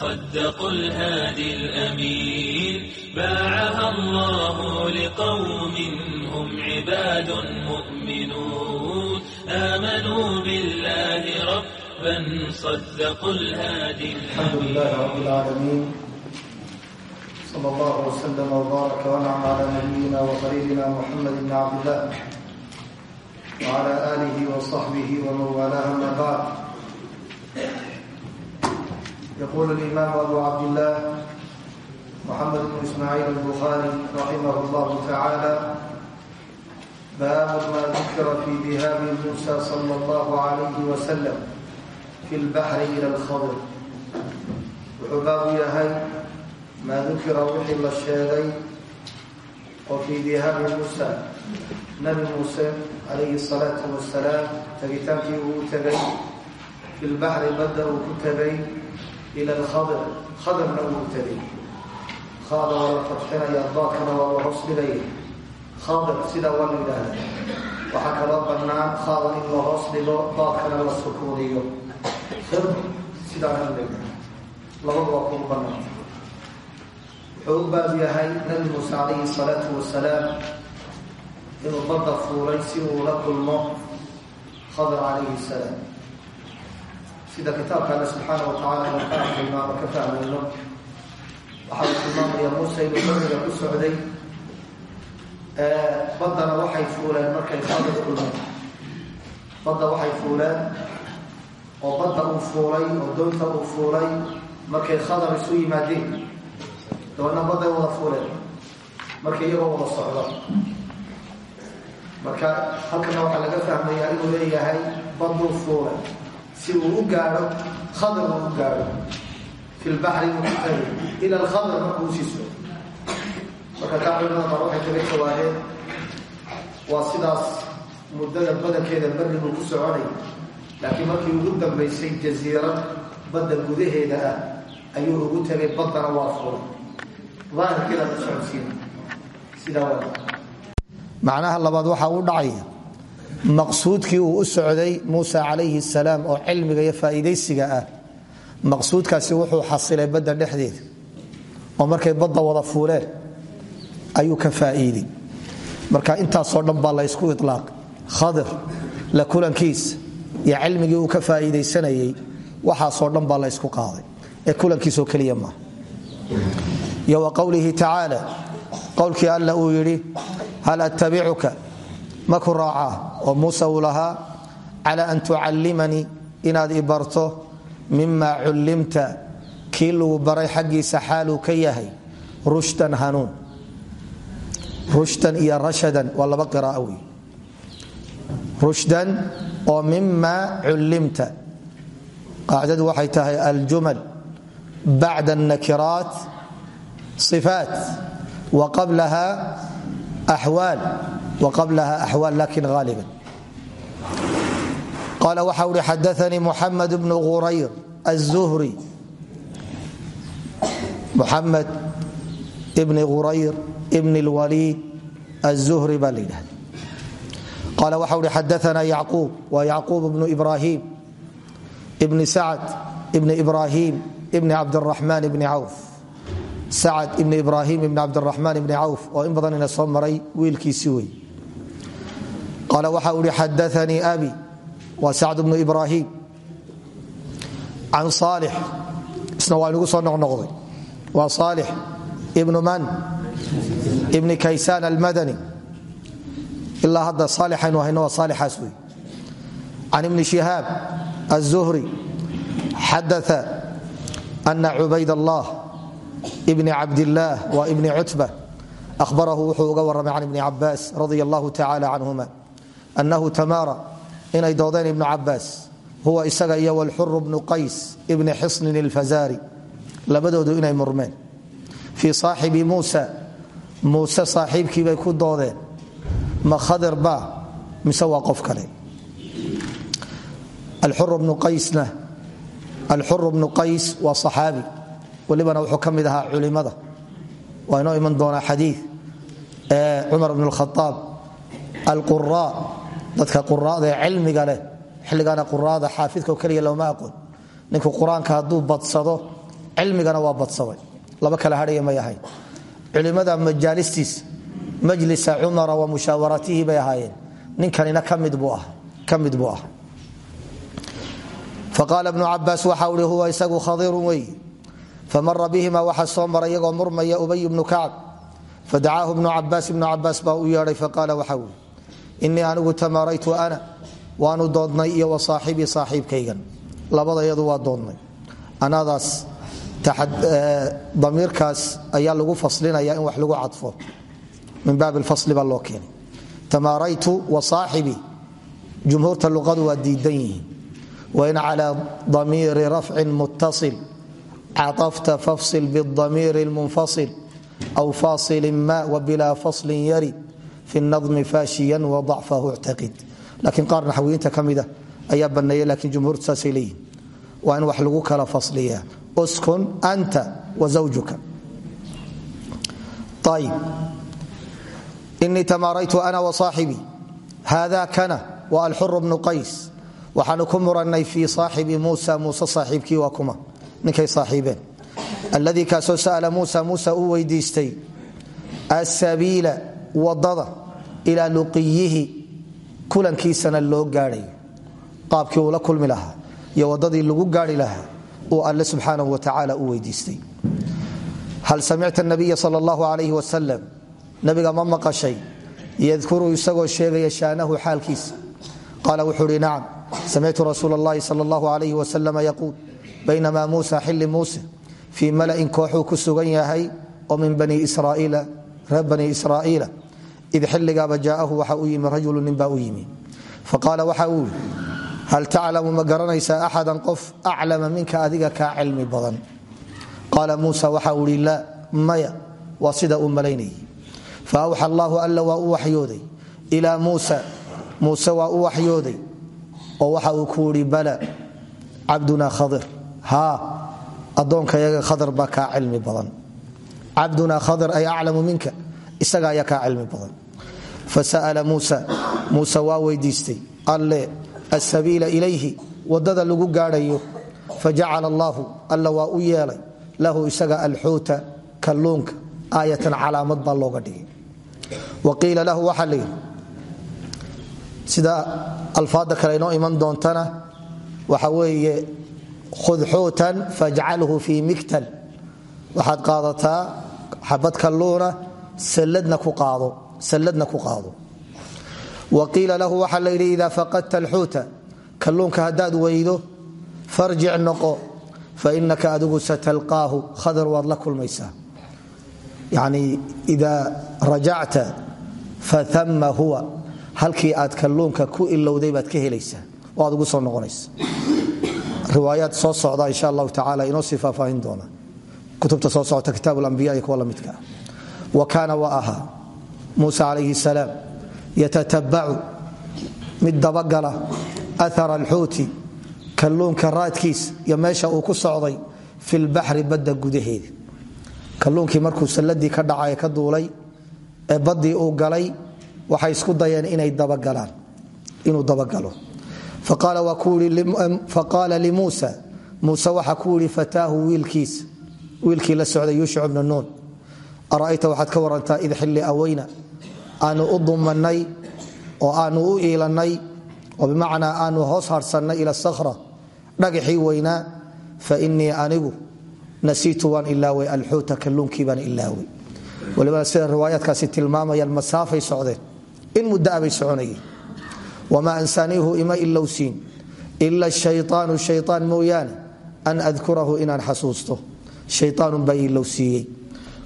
صدقوا الهادي الأمين باعها الله لقوم هم عباد مؤمنون آمنوا بالله ربا صدقوا الهادي الحمد لله رب العالمين صلى الله وسلم وبارك ونعم على نبينا وخليلنا محمد بن عبد الله وعلى آله وصحبه ومن والاه ما بعد يقول الإمام أبو عبد الله محمد بن إسماعيل البخاري رحمه الله تعالى باب ما ذكر في ذهاب موسى صلى الله عليه وسلم في البحر إلى الخضر وحباب يهي ما ذكر وحي الله وفي ذهاب موسى نبي موسى عليه الصلاة والسلام تبتنكي وتبين في البحر بدأ وكتبين ila alkhadir khadirna uu tegay haada waa la fadxinaya daadkana waa la hoos dhigaya khadir sidaa waa la yidhaahda waxaa kaloo bannaan haada in la hoos dhigo daadkana la sukuuniyo khir sidaana dhiga labadu waa kugu bannaan wuxuu u baab yahay nabi muuse calayhi salaatu wasalaam inuu badda fuulay si uu la kulmo khadir calayhi salaam sida kitaabka alle subxaana wa tacala inu ka arkayno ama ka fahmayno waxaa uu tilmaamaya muuse inuu badriga ku socday. Baddana waxay fuuleen markay khadir kulmeen badda waxay fuuleen oo badda uu fuulay oo doonta uu fuulay markay khadar isu yimaadeen. Dabanna badday wada fuuleen markay iyagoo wada socdo. Marka halkana waxaa laga fahmayaa inuu leeyahay badduu fuulay si uu u gaadho khadar uu u gaadho fi lbaxri muqtari ila alkhadar markuu u sii socdo marka kaa culimada qaar waxay kaga jawaabeen waa sidaas muddada badankeeda berri buu ku soconay. Laakiin markii ugu dambaysay jasiirad badda gudaheeda ah ayuu ugu tegay baddana waa fuulay daahirkeeda maqsuudkii uu u socday muusa calayhi salaam oo cilmiga iyo faa'iidaysiga ah maqsuudkaasi wuxuu xasilay badda dhexdeeda oo markay badda wada fuuleen ayuu ka faa'iiday marka intaasoo dhan baa la ysku ilaaqay khadir la kulankiisa iyo cilmigii uu ka faa'iidaysanayey waxaasoo dhan baa la ysku qaaday. Ee kulankiisoo keliya maaha iyo wa qowlihi tacaala qowlkii alla uu yidhi hal attabicuka ma ku raacaa oo muuse uu lahaa calaa an tucallimanii inaad i barto mima cullimta baray xaggiisa xaaluu ka yahay rushdan hanuun. Rushdan iyo rashadan waa laba rushdan oo mima cullimta. Qaacidadu waxay tahay aljumal bacda annakiraat sifaat wa qablaha axwaal wa qablaha axwaal lakin haaliban qaala waxa uhi xadaanii muxamed bnu qurayr الzuhri muxamed bni qurayr bn اlwaliid الzuhri baa la yidhahda qaala waxa uhi xadaana yacquub waa yacquub bnu ibrahim bni sacd bni ibrahim bni cabdiraxmaan bni cawf sacad ibni ibrahim ibni cabdiraxmaan ibni cawf oo in badan ina soo maray wiilkiisii wey qaal waxa ui xadaanii abi waa sacd bnu ibrahim can saalix isna waa inugu soo noqnoqday waa saalix ibnu man ibni kaysaan almadani ilaa hadda saalixaynu hayno waa saalixaas wey can ibni shihaab aلzuhri xadaa ana cubayd allah ibni cabdillaah wa ibni cutba ahbarahu wuxuu uga warramay can ibni cabaas radi allahu tacala canhuma anahu tamaara inay doodeen ibnu cabaas huwa isaga iyo wlxuru bnu qays ibni xisnin ilfazari labadoodu inay murmeen fii saaxibi muusa muuse saaxiibkiibay ku doodeen ma khadir baa mise qof kale alxuru bnu qays waa saxaabi walibana wuxuu ka mid ahaa culimada waa inoo iman doonaa xadii cumar bn khaaab alqura dadka quraada ee cilmiga leh xilligana quraada xaafidka keliya looma aqoon. Ninku qur'aanka badsado cilmigana waa badsaday laba kala hadhaya may ahayn culimada majaalistiis majlisa cumara wa mushaawaratihi bay ahaayeen. Ninkanina ka mid buu ah faqaala bnu cabaas waxa ui huwa isagu khadiirun wey famara bihima waxa soo maray iyagoo murmaya ubay bnu kacb fadacaahu bnu cabaas ibnu cabaas baa u yeedhay inii anigu tamaraytu ana waanu doodnay iyo wasaaxibii saaxiibkaygan labada iyadu waa doodnay anadaas damiirkaas ayaa lagu faslinaya in wax lagu cadfo min baab fasli baa loo keenay tamaraytu wasaaxibii jumhuurta luqadu waa diidan yihiin wain calى damiiri rafci muttaصil caطafta fafsil bاdamiiri اlmunfasil aw faصili ma wbila faslin yari fi اnadmi faashiya wadacfahu اctaqid laakiin qaar naxwiyiinta ka mida ayaa baneeya lakiin jumhuurtu saasay leeyihiin waa in wax lagu kala fasliya uskun anta wa zawjuka. Ayb inii tamaaraytu ana wasaaxibii hada kana wa alxur bnu qays. Waxaanu ku murannay fii saaxibi muusa. Muuse saaxiibkii waa kuma. Ninkay saaxiibeen. Alladii kaasoo sa'ala muusa muusa uu weydiistay asabiila waddada ilaa luqiyihi kulankiisana loo gaadhay. Qaabkii uu la kulmi lahaa iyo wadadii lagu gaari lahaa uu alle subxaanahu watacaala u weydiistay. Hal samicta nabiya sal allahu alayh wasalam nabiga ma maqashay yadkuru isagoo sheegaya shaanahu xaalkiisa. Qaala wuxuu uhi nacam samictu rasuul اllahi sal اllahu alayh wasalam yaquul baynamaa muusa xili muuse fii mala'in kooxuu ku yahay oo min bani israa'iila reer bani id xilligaaba jaa'ahu waxa u yimi rajulu ninbaa u yimi faqaala waxa uu yidhi hal taclamu ma garanaysaa axadan qof aclama minka adiga kaa cilmi badan qaala muusa waxa uu ihi laa maya waa sida uu malaynayay faawxa allaahu alla waa u waxyooday ilaa muusa muuse waa u waxyooday isaga ayaa kaa cilmi badan. Fasa'ala muusa muuse waa weydiistay alle asabiila ilayhi waddada lagu gaadhayo. Fajacala allaahu alla waa u lahu isaga alxuuta kalluunka aayatan calaamad baa looga dhigay. Wa qiila lahu waxaa la sida alfaada kale inoo iman doontana waxa weeye khud xuutan fajcalhu fii miktal. Waxaad qaadataa xabad kalluuna salladna ku qaado wa qiila lahu waxaa la yidhi ida faqadta alxuuta kalluunka haddaad weydo farjic noqo fainaka adigu satalqaahu khadar waad la kulmaysaa. Yani ida rajacta faama huwa halkii aad kalluunka ku ilowday baad ka helaysaa oo aad ugu soo noqonaysa riwaayaad soo socda insha allahu tacala inoo sii faahfaahin doona. Kutubta soo socota kitaab alambiya iyo kuwa la midka ah wa kaana wa ahaa muusa calayhi salaam yatatabacu mid dabagala athara alxuuti kalluunka raadkiis iyo meesha uu ku socday fi lbaxri badda gudaheeda kalluunkii markuu salladii ka dhacay ka duulay ee baddii uu galay waxay isku dayeen inay dabagalaan inuu dabagalo faqaala limuusa muuse waxa ku yidhi fataahu wiilkiisa wiilkii la socday ara'ayta waxaad ka warantaa id xilli aweyna aanu u dumannay oo aanu u iilannay oo bimacnaa aanu hoos harsannay ila sakhra dhagaxii weynaa fa innii anigu nasiitu waan ilaaway alxuuta kalluunkii baan ilaaway. Walibana sida riwaayaadkaasi tilmaamayaan masaafay socdeen in muddaa bay soconayeen. Wamaa ansaaniihu ima ilowsiin ila shayaanu shayaan mooyaane an adkurahu inaan xasuusto. Shayaanun baa ilowsiiyey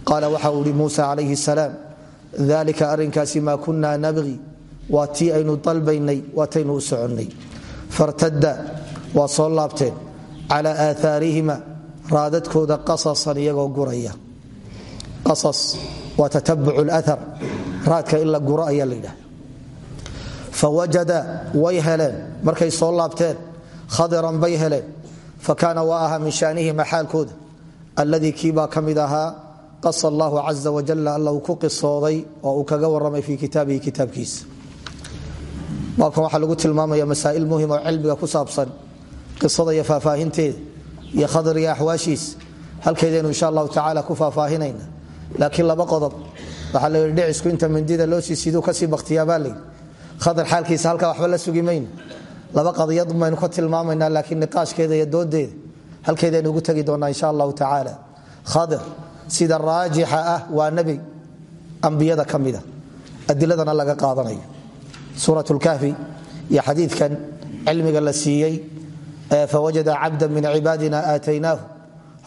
qaala waxa uu muusa calayhi salaam dalika arrinkaasi maa kunaa nabqi waa tii aynu dalbaynay waataynu u soconnay. Fartada waa soo laabteen cala aahaarihima raadadkooda qasasan iyagoo guraya. Qasas waa tatabuc اlathar raadka in la guro ayaa fawajada way markay soo laabteen khadiran bay heleen. Fakaana waa ahaa min shaanihima xaalkooda alladii kiibaa ka mid qasa allahu caza wajal alla uu ku qisooday oo uu kaga waramay fii kitaabihi waxaa lagu tilmaamaya masaa'il muhiim oo cilmiga ku saabsan qisada iyo faahfaahinteeda iyo khadar iyo axwaashiisa halkeedaynu insha allahu tacaala ku faahfaahinayna laakiin laba qodob waxaa la yidhi dhicisku inta mindida loo sii siduu ka sii bakhtiyaabaa layidhi khadar xaalkiisa halkaa waxba la sugi laba qadiyad baynu ka tilmaamaynaa laakiin niqaashkeeda iyo doodeeda halkeedaynu ugu tegi doonaa insha allahu tacaala. Khadir sida raajixa ah waa nebi ambiyada ka adiladana laga qaadanayo. Suurat lkahfi iyo xadiidkan cilmiga la siiyey fawajada cabda min cibaadina aataynaahu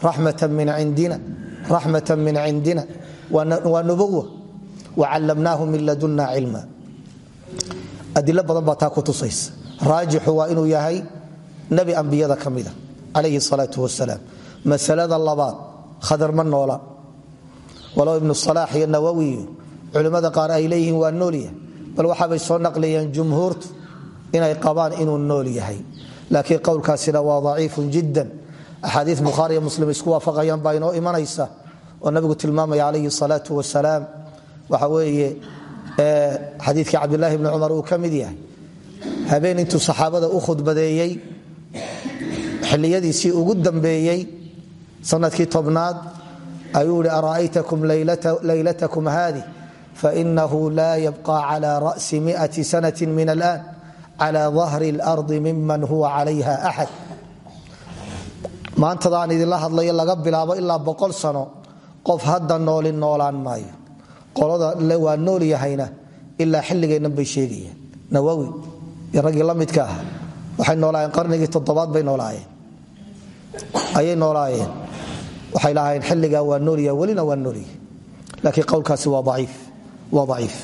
raxmata min cindina raxmata min cindina. Waa nubuwa wacallamnaahu min ladunna cilma. Adilo badan baa taa ku tusaysa. Raajixu waa inuu yahay nebi ambiyada ka mida calayhi salaau masalada labaad khadar ma noola. Walow ibnu salaax iyo nawowiyo culimmada qaar ay leeyihiin waa noolyahay bal waxaabay soo naqliyeen jumhuurtu inay qabaan inuu nool yahay. Laakiin qowlkaasina waa daciifun jiddan. Axaadii bukhaariiyo muslim isku waafaqayaan baa imanaysa oo nabigu tilmaamaya calayhi salaau wasalaam waxa weeye xadiikii cabdilaahi bni cumar uu ka yahay. Habeen intuu saxaabada u khudbadeeyey xiliyadiisii ugu dambeeyey sannadkii tobnaad ayuu i ara'aytakum laylatakum haadi fainahu laa yabqa cala ra'si miati sanati min alaan cala dahri اlardi miman huwa calayha axad maantadaan idinla hadlayo laga bilaabo ilaa boqol sano qof hadda nooli noolaan maayo. Qolada waa nool yahayna ilaa xilligeennan bay sheegayeen. Nawowi iyo raggii la midka ah waxay noolaayeen qarnigii toddobaad bay noolaayeen. Ayay noolaayeen waxay lahaayeen xilligaa waa noolyaha welina waa noolyahay laakiin qowlkaasi waa daciif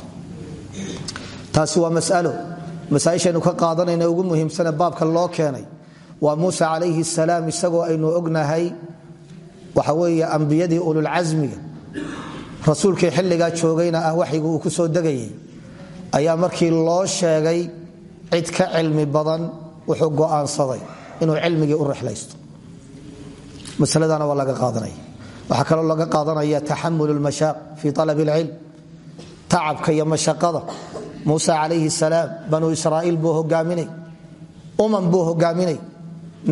taasi waa masalo. Masaaishaynu ka qaadanayna ugu muhiimsane baabka loo keenay waa muuse calayhi salaam isagoo aynu ognahay waxa weeye ambiyadii ululcasmiga rasuulkii xilligaa joogayna ah waxyigu ku soo degayay. Ayaa markii loo sheegay cid ka cilmi badan wuxuu go'aansaday inuu cilmigii u rixlaysto masaladana waa laga qaadanaya. Waxaa kaloo laga qaadanaya taxamul lmashaaq fii alab اlcilm tacabka iyo mashaqada. Muuse calayhi salaam banuu israa'iil buu hogaaminay uman buu hogaaminay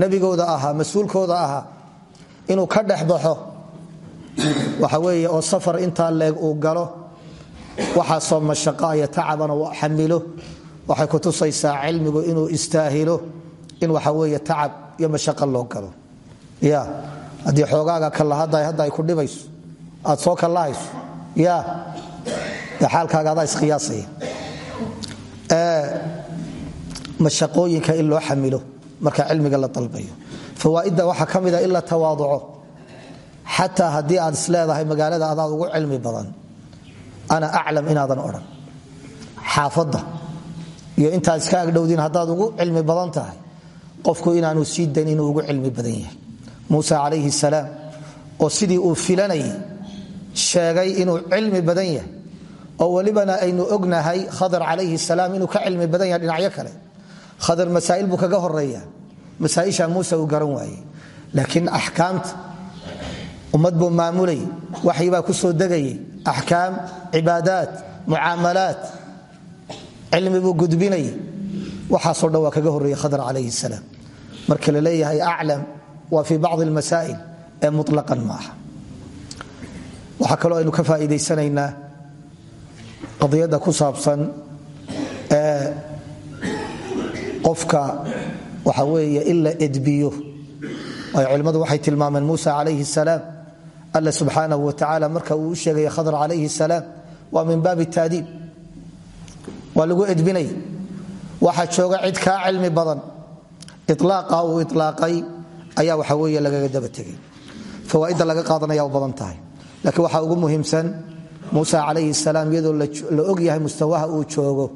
nebigooda ahaa mas'uulkooda ahaa inuu ka dhex baxo. Waxa weeye oo safar intaa leeg uu galo waxaasoo mashaqo iyo tacabana xamilo. Waxay kutusaysaa cilmigu inuu istaahilo ya haddii xoogaaga kalahada hadda ay ku dhibayso aad soo kallahayso ya dee xaalkaaga adaa isqiyaasaya. Mashaqooyinka in xamilo marka cilmiga la dalbayo. Fawaaidda waxaa ka mida in la tawaaduco. Aad isleedahay magaalada adaad ugu cilmi badan ana aclam inaadan odhan. Xaafadda iyo intaad iska agdhowdiin haddaad ugu cilmi badan tahay qofku inaanu sii inuu ugu cilmi badan yahay muuse calayhi salaam oo sidii uu filanayay sheegay inuu cilmi badan yahay oo welibana aynu ognahay khadar calayhi salaam inuu ka cilmi badan yahay dhinacyo kale. Khadar masaa'il buu kaga horreeya masaaisha muuse uu garan waayey. Laakiin axkaamta ummad buu maamulayy waxyi baa ku soo degayay axkaam cibaadaat mucaamalaat cilmi buu gudbinayay waxaasoo dhan waa kaga horreeyey khadar calayhi salaam. Marka la leeyahay aclam waa fii bacdi almasaa'il ee mutlaqan maaha. Waxaa kaloo aynu ka faa'iidaysanaynaa qadiyadda ku saabsan ee qofka waxa weeye in la edbiyo. Ay culimmadu waxay tilmaameen muusa calayhi salaam alla subxaanahu wa tacaala marka uu u sheegaya khadr calayhi salaam waa min baabi taadiib. Waa lagu edbinay. Waxaa jooga cid kaa cilmi badan. Ilaaqa uu ilaaqay ayaa waxa weeye lagaga daba tegay. Fawaaidda laga qaadanaya badan tahay. Laakiin waxaa ugu muhiimsan muuse calayhi salaam iyadoo la og yahay mustawaha uu joogo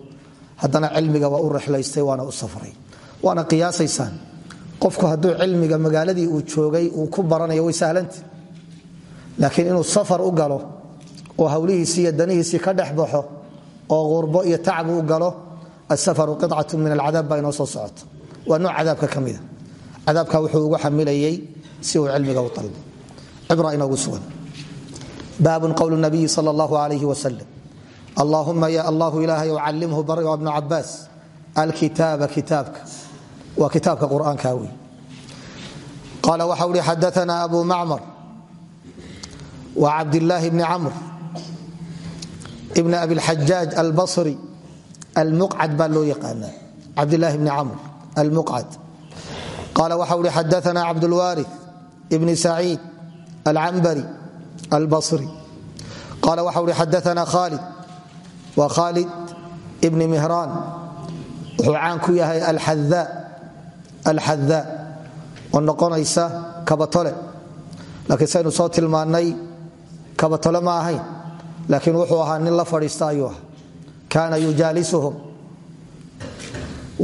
haddana cilmiga waa u rexlaystay waana u safray. Waana qiyaasaysaan qofku hadduu cilmiga magaaladii uu joogay uu ku baranayo way sahlanta laakiin inuu safar u galo oo hawlihiisii iyo danihiisii ka dhex oo qurbo iyo tacab u galo asafaru qicatu min alcadaab baa inoo soo socota. Waa nooc ka mida cadaabka wuxuu ugu xamilayey si uu cilmiga u dalbo cibra inoogu sugan. Baabun qowl nabiyi sal allahu alayh wasalam allaahuma ya allahu ilaahay calimhu bari waa bnu cabaas alkitaaba kitaabka. Waa kitaabka qur'aanka wey qaala waxau hi xadaana abu macmar wa cabdillaahi bni camr bn abi lxajaaj albasri. Almuqcad baa loo yaqaana cabdilaahi bni camr almuqcad qaala waxau hi xadaana cabdulwaari bni saciid alcambari albasri qaala waxau hi xadaana khalid waa khalid bni mihraan wuxuu caan ku yahay alxadaa oo noqonaysa kabatole laakiin saynu soo tilmaannay kabatole ma ahayn laakiin wuxuu ahaa nin la fadhiista ayuu ah kaana yujaalisuhum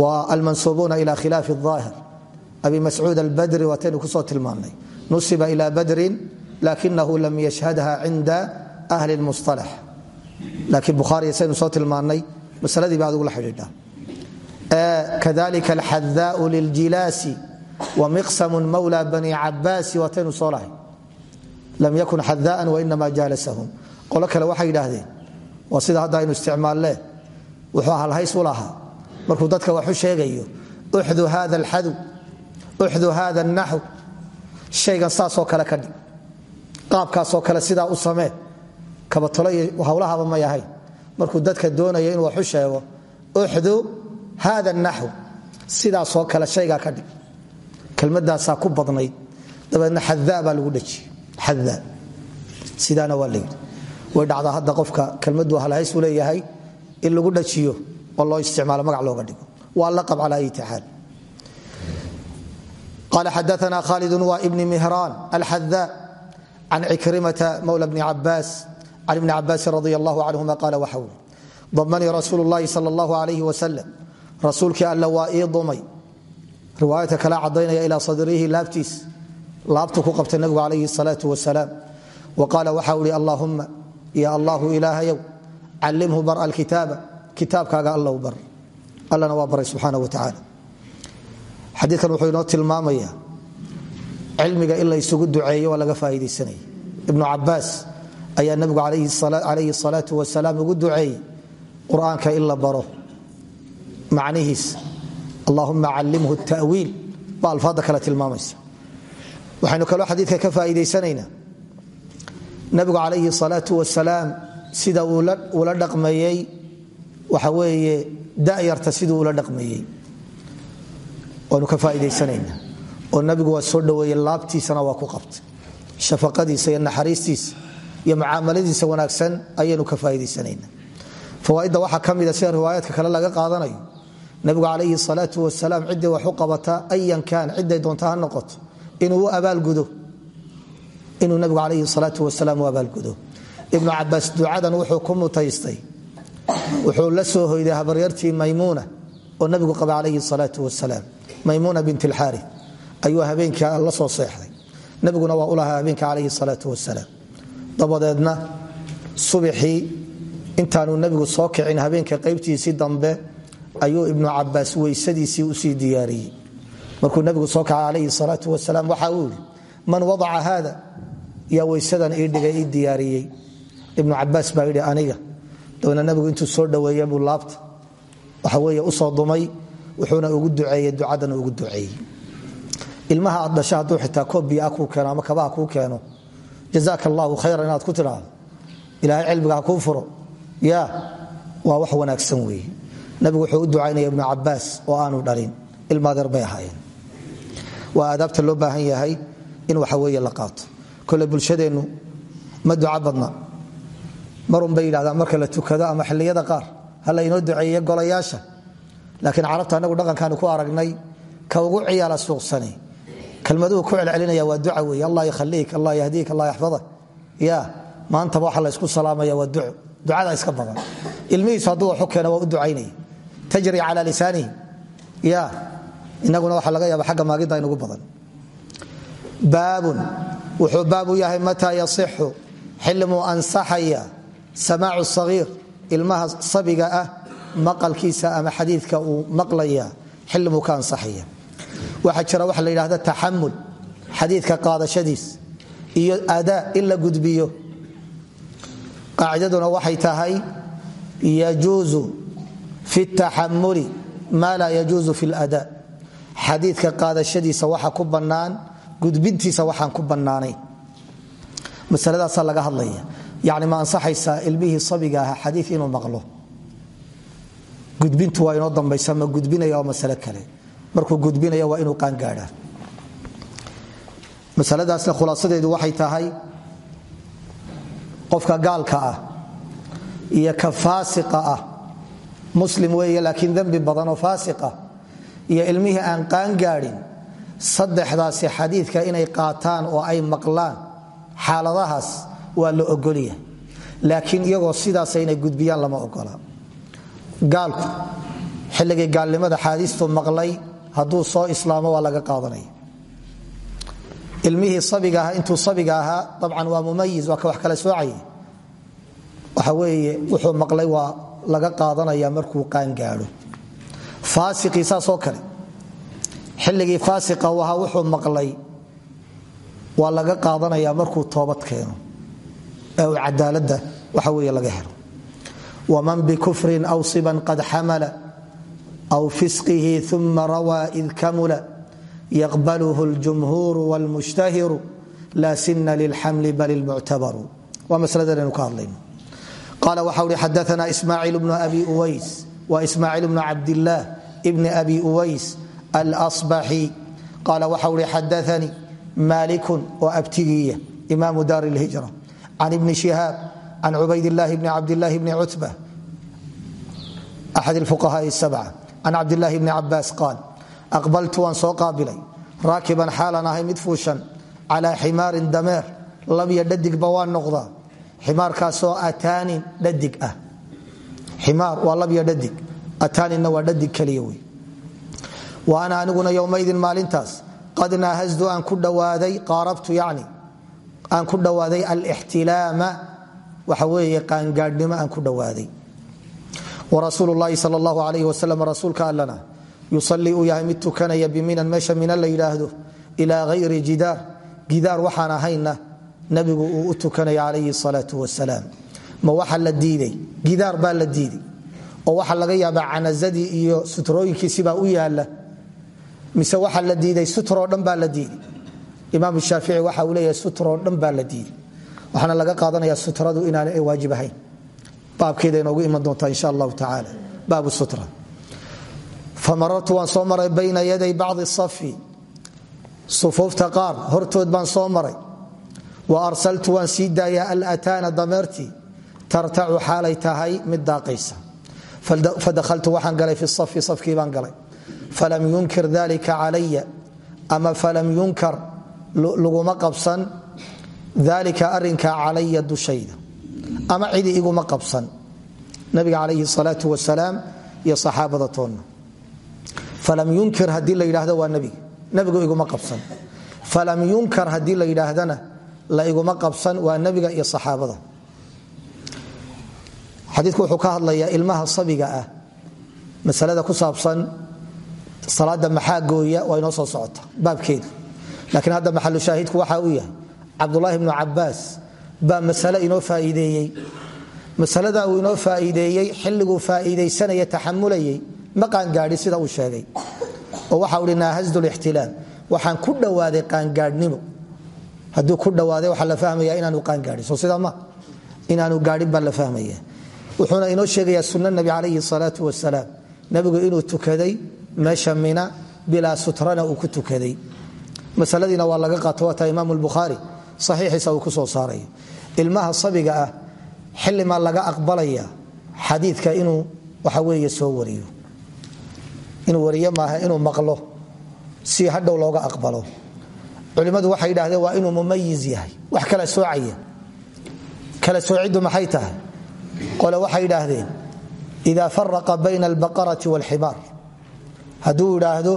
wa almansuubuuna ila khilaafi aahir abi mascuud albadri waataynu ku soo tilmaannay nusiba ila badrin lakinahu lam yashhadha cinda ahli lmusalax laakiin bukhaariy saynu soo tilmaannay masaladii ba adigu la xidhiidha. Kadalika alxadaau liljilaasi wamiqsamu mawla bani cabaasi waataynu soo lahay. Lam yakun xadaan wainama jaalasahum qolo kale waxay yidhaahdeen waa sida hadda aynu isticmaalle wuxuu halhays u lahaa. Markuu dadka waxu sheegayo uxdu hada alxadu uxdu hada alnaxw shaygan saasoo kale ka dhig qaabkaasoo kale sidaa u samee kabatolo iyo hawlahaba may ahayn. Markuu dadka doonaya inuu waxu sheego uxdu hada alnaxw sidaasoo kale shaygaa ka dhig kelmadaasaa ku badnayd. Dabeedna xadaa lagu dhejiyey xadaa sidaana waa way dhacdaa hadda qofka kelmadu halhays u leeyahay in lagu dhajiyo oo loo isticmaalo magac looga dhigo. Waa laqab cala ayi qala xadaana khaalidun wa ibni mihraan alxadaa can cikrimata mawla bni cabaas can ibni cabaasin radi allahu canhuma qaala waxa ui damanii rasuulu llahi sal allahu alayh wasalam rasuulkii alla waa ii dumay riwaayadka kala cadaynaya ilaa sadrihi laabtiis laabtu ku qabtay nabigu calayhi salaau wasalaam wa qaala waxa ui allahuma ya allahu ilaahayow calimhu bar alkitaaba kitaabkaaga allow bar allana waa baray subxaana wa tacaala xadiikan wuxuu inoo tilmaamaya cilmiga in la ysugu duceeyo waa laga faa'idaysanaya ibnu cabaas ayaa nabigu calayhi salaau wasalaam ugu duceeyey qur'aanka in la baro. Macnihiis allahuma calimhu tawiil. Ba alfaadda kale tilmaamaysa. Waxaynu kaloo xadiidka ka faa'iidaysanaynaa nabigu calayhi salaau wasalaam sida ula dhaqmayey waxa weeye dayarta siduu ula dhaqmayey waanu ka faaidaysanaynaa oo nabigu waa soo dhoweeye laabtiisana waa ku qabtay. Shafaqadiisa iyo naxariistiisa iyo mucaamaladiisa wanaagsan ayaynu ka faaidaysanaynaa fawaaidda waxaa ka mida sida riwaayaadka kale laga qaadanayo nabigu calayhi salaau wasalaam ciddii wax u qabata ayan kaan ciday doonta ha noqoto inuu nabigu calayhi salaau wasalaam u abaalgudo ibnu cabaas ducadan wuxuu ku mutaystay wuxuu la soo hoyday habaryartii maymuuna oo nabigu qaba calayhi salaau wasalaam maymuuna bint alxaari ayuu habeenkii la soo seexday. Nabiguna waa u lahaa habeenka calayhi salaau wasalaam dabadeedna subaxii intaanuu nabigu soo kicin habeenka qaybtiisii dambe ayuu ibnu cabaas weysadiisii u sii diyaariyey. Markuu nabigu soo kaca calayhi salaau wasalaam waxa uu man wadaca haada? Yaa weysadan ii dhigay ii diyaariyey. Ibnu cabaas baa yidhi aniga. Dabeedna nabigu intuu soo dhoweeye buu laabta waxa weeye u soo dumay wuxuuna ugu duceeyey ducadana ugu duceeyey. Ilmaha aad dhasha xitaa koob biyaa kuu keeno ama kabaha kuu keeno jazaaka allahu khayran inaad ku tidhaahdo. Ilaahay cilmiga ha furo. Ya waa wax wanaagsan weeye. Nabigu wuxuu u ducaynaya ibnu cabaas oo aanu dhalin. Ilmaadeer bay ahaayeen. Waa aadaabta loo baahan yahay in waxa weeye la qaato. Kole bulshadeennu ma duca marun bay yidhahdaan marka la tukado ama xilliyada qaar ha laynoo duceeye golayaasha laakiin carabta anagu dhaqankaanu ku aragnay ka ugu ciyaala suuqsani. Kelmaduhu ku celcelinaya waa duca weeye. Allah yakhaliik allah yahdiik allah yaxfadak ya maantaba waxa laysku salaamaya waa duco ducada iska badan. Ilmihiisu hadduu waxu keeno waa u ducaynaya tajri cala lisaanihi ya inaguna waxaa laga yaaba xagga maagidda inugu badan. Baabun. Wuxuu baab u yahay mataa yasixu. Xillimuu ansaxaya samaacu sagiir. Ilmaha sabiga ah maqalkiisa ama xadiidka uu maqlaya xillimuu ka ansaxaya. Waxaa jira waxa la yidhahda taxamul xadiidka qaadashadiis iyo adaa in gudbiyo. Qaacidaduna waxay tahay yajuuzu fi taxamuli maa laa yajuuzu fi lada xadiidka qaadashadiisa waxa ku bannaan gudbintiisa waxaan ku bannaanayn masaladaasaa laga hadlaya. Yani ma ansaxaysaa ilmihii sabiga ahaa xadii inuu maqlo gudbintu waa inoo dambaysa ma gudbinaya oo kale. Markuu gudbinaya waa inuu qaangaadhaa masaladaasna khulaasadeedu waxay tahay qofka gaalka ah iyo ka faasiqa ah. Muslim weeye laakiin dembi badan oo faasiqa iyo ilmihii aan qaangaadhin saddexdaasi xadiidka inay qaataan oo ay maqlaan xaaladahaas waa la ogolya laakiin iyagoo sidaas inay gudbiyaan lama ogola gaalku xilligii gaalnimada xaadiistu maqlay hadduu soo islaamo waa laga qaadanaya ilmihii sabiga ahaa intuu sabiga ahaa dabcan waa mumayiz waa ka wax kala soocaya waxa weeye wuxuu maqlay waa laga qaadanaya markuu qaangaadho. Faasiqii saasoo kale. Xilligii faasiqa u wuxuu maqlay waa laga qaadanaya markuu toobad keeno. Ee cadaaladda waxa weeye laga helo waman bikufrin aw siban qad xamala aw fisqihi uma rawaa id kamula yaqbalhu اljumhuur wاlmushtahiru laa sina lilxamli bal ilmuctabaru waa masladeenaynu ka hadlayno qaala waxa uhi xadaana ismaaciil bnu abi uways wa ismaaciil bnu cabdillaah bni abi uways alsbaxi qaala waxa uhi xadaanii malikun oo abtigiiya imaamu daar اlhijra can ibni shihaab can cubaydاllahi bni cabdillaahi bni cutba axad اlfuqahaai sabca can cabdillaahi bni cabaas qaal aqbaltu waan soo qaabilay raakiban xaalan ahay mid fuushan calaa ximaarin dameer labya dhadigba waa noqdaa ximaarkaasoo ataanin dhadig ah ximaar waa labya dhadig ataaninna waa dhadig keliya wey wa ana aniguna yowmaydin maalintaas qad naahasdu aan ku dhowaaday qaarabtu yani aan ku dhowaaday alixtilaama waxa weeye qaangaadhnimo aan ku dhowaaday warasuulu llaahi sal allahu alayh wasalam rasuulka allana yusalii uu yahay mid tukanaya biminan meesha mina la yidhaahdo ilaa jidaar. Gidaar waxaan ahayna nabigu uu u tukanaya calayhi salaau wasalaam ma waxa la diiday? Gidaar baa la diiday. Oo waxa laga yaabaa canazadii iyo sutrooyinkiisibaa u yaalla mise waxa la diiday? Sutroo dhan baa la diiday. Imaam shaafici waxa uu leeyahay sutroo dhan baa la diiday waxaana laga qaadanaya sutradu inaanay waajib ahayn. Baabkeeda inoogu iman doontaa insha allahu tacaala. Baabu sutra. Famarartu waan soo maray bayna yaday bacdi safi. Sufuufta qaar hortood baan soo maray. Wa arsaltu waan sii daaya alataana dameertii. Tartacu xaalay tahay mid daaqaysa. Fadahaltu waxaan galay fi safi safkii baan galay. Falam yunkir dalika calaya. Ama falam yunkar laguma qabsan dalika arinka calaya dushayda. Ama cidi iguma qabsan. Nabiga calayhi salaau wasalaam iyo saxaabada toonna. Falam yunkir haddii la yidhaahdo waa nebiga nebigu iguma qabsan. Falam yunkar haddii la yidhaahdana la iguma qabsan waa nebiga iyo saxaabada. Xadiidku wuxuu ka hadlayaa ilmaha sabiga ah. Masalada ku saabsan salaada maxaa gooya waa inoo soo socota baabkeedu laakiin hadda maxalu shaahidku waxa uu yahay cabdulaahi bnu cabaas baa masale inoo faaiideeyey. Masalada uu inoo faaiideeyey xilliguu faaiidaysanaya taxamulayey ma qaangaadhi sida uu sheegay. Oo waxa uhi naahasdu lixtilaam waxaan ku dhowaaday qaangaadhnimo. Hadduu ku dhowaaday waxaa la fahmaya inaanu qaangaadhin soo sida ma inaanu gaadhin baa la fahmaya wuxuuna inoo sheegayaa sunna nebi calayhi salaatu wasalaam nebigu inuu tukaday meesha mina bilaa sutrana uu ku tukaday. Masaladiina waa laga qaato waata imaamu lbukhaari saxiixiisa uu ku soo saarayo ilmaha sabiga ah xilimaa laga aqbalaya xadiidka inuu waxa weeye soo wariyo. Inuu wariyo maaha inuu maqlo si hadhow looga aqbalo. Culimmadu waxay yidhahdeen waa inuu mumayiz yahay. Wax kala soocaya kala soociddu maxay tahay? Qole waxay yidhaahdeen ida faraqa bayna albaqarati waalximaar. Hadduu idhaahdo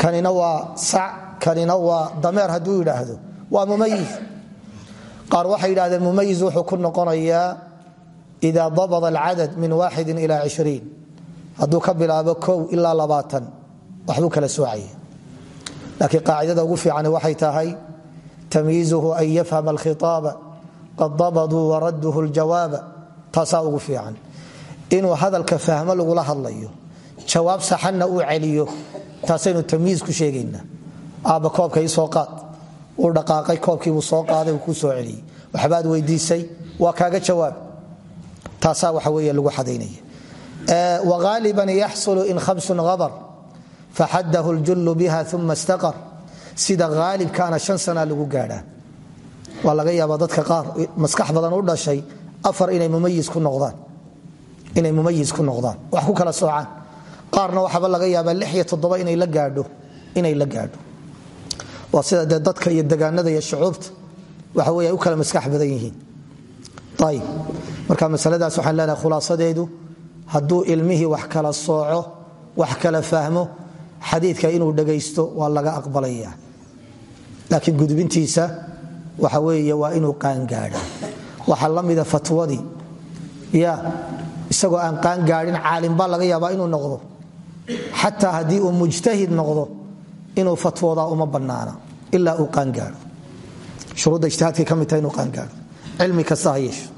kanina waa sac kanina waa dameer. Hadduu yidhaahdo waa mumayiz qaar waxay yidhahdeen mumayiz wuxuu ku noqonayaa ida dabada alcadad min waaxidin ila cishriin. Hadduu ka bilaabo kow ilaa labaatan waxbuu kala soocaya laakiin qaacidada ugu fiican waxay tahay tamyiizuhu an yafhama alkhitaaba qad dabaduu waradduhu ljawaaba taasaa ugu fiican. Inuu hadalka fahmo lagula hadlayo jawaab saxanna uu celiyo taasaynu tamyiiz ku sheegaynaa aabba koobka ii soo qaad uu dhaqaaqay koobkiibuu soo qaaday uu kuu soo celiyey. Waxbaad weydiisay? Waa kaaga jawaab. Taasaa waxa weeye lagu xadaynaya wغaaliban yaxsulu in hamsun habar faxadahu ljullu biha uma istaqar. Sida haalibkaana shan sana lagu gaadhaa waa laga yaabaa dadka qaar maskax badan u dhashay afar inay mumayis ku noqdaan. Wax ku kala soocaan. Qaarna waxaaba laga toddoba inay la gaadho waa sida dee dadka iyo degaanada iyo shucuubta waxa wey u kala maskax badan yihiin. Ayb marka masaladaas waxaan leenahay khulaasadeedu hadduu ilmihii wax kala sooco wax kala fahmo xadiidka inuu dhagaysto waa laga aqbalaya. Laakiin gudbintiisa waxa weeye waa inuu qaangaadha waxaa la mida fatwadii ya isagoo aan qaangaadhin caalim baa laga yaabaa inuu noqdo. Xataa haddii uu mujtahid noqdo inuu fatwoodaa uma bannaana ilaa uu qaangaadho shuruudda ijtihaadkay ka mid tahay inuu qaangaadho cilmi kasta ha yeesho.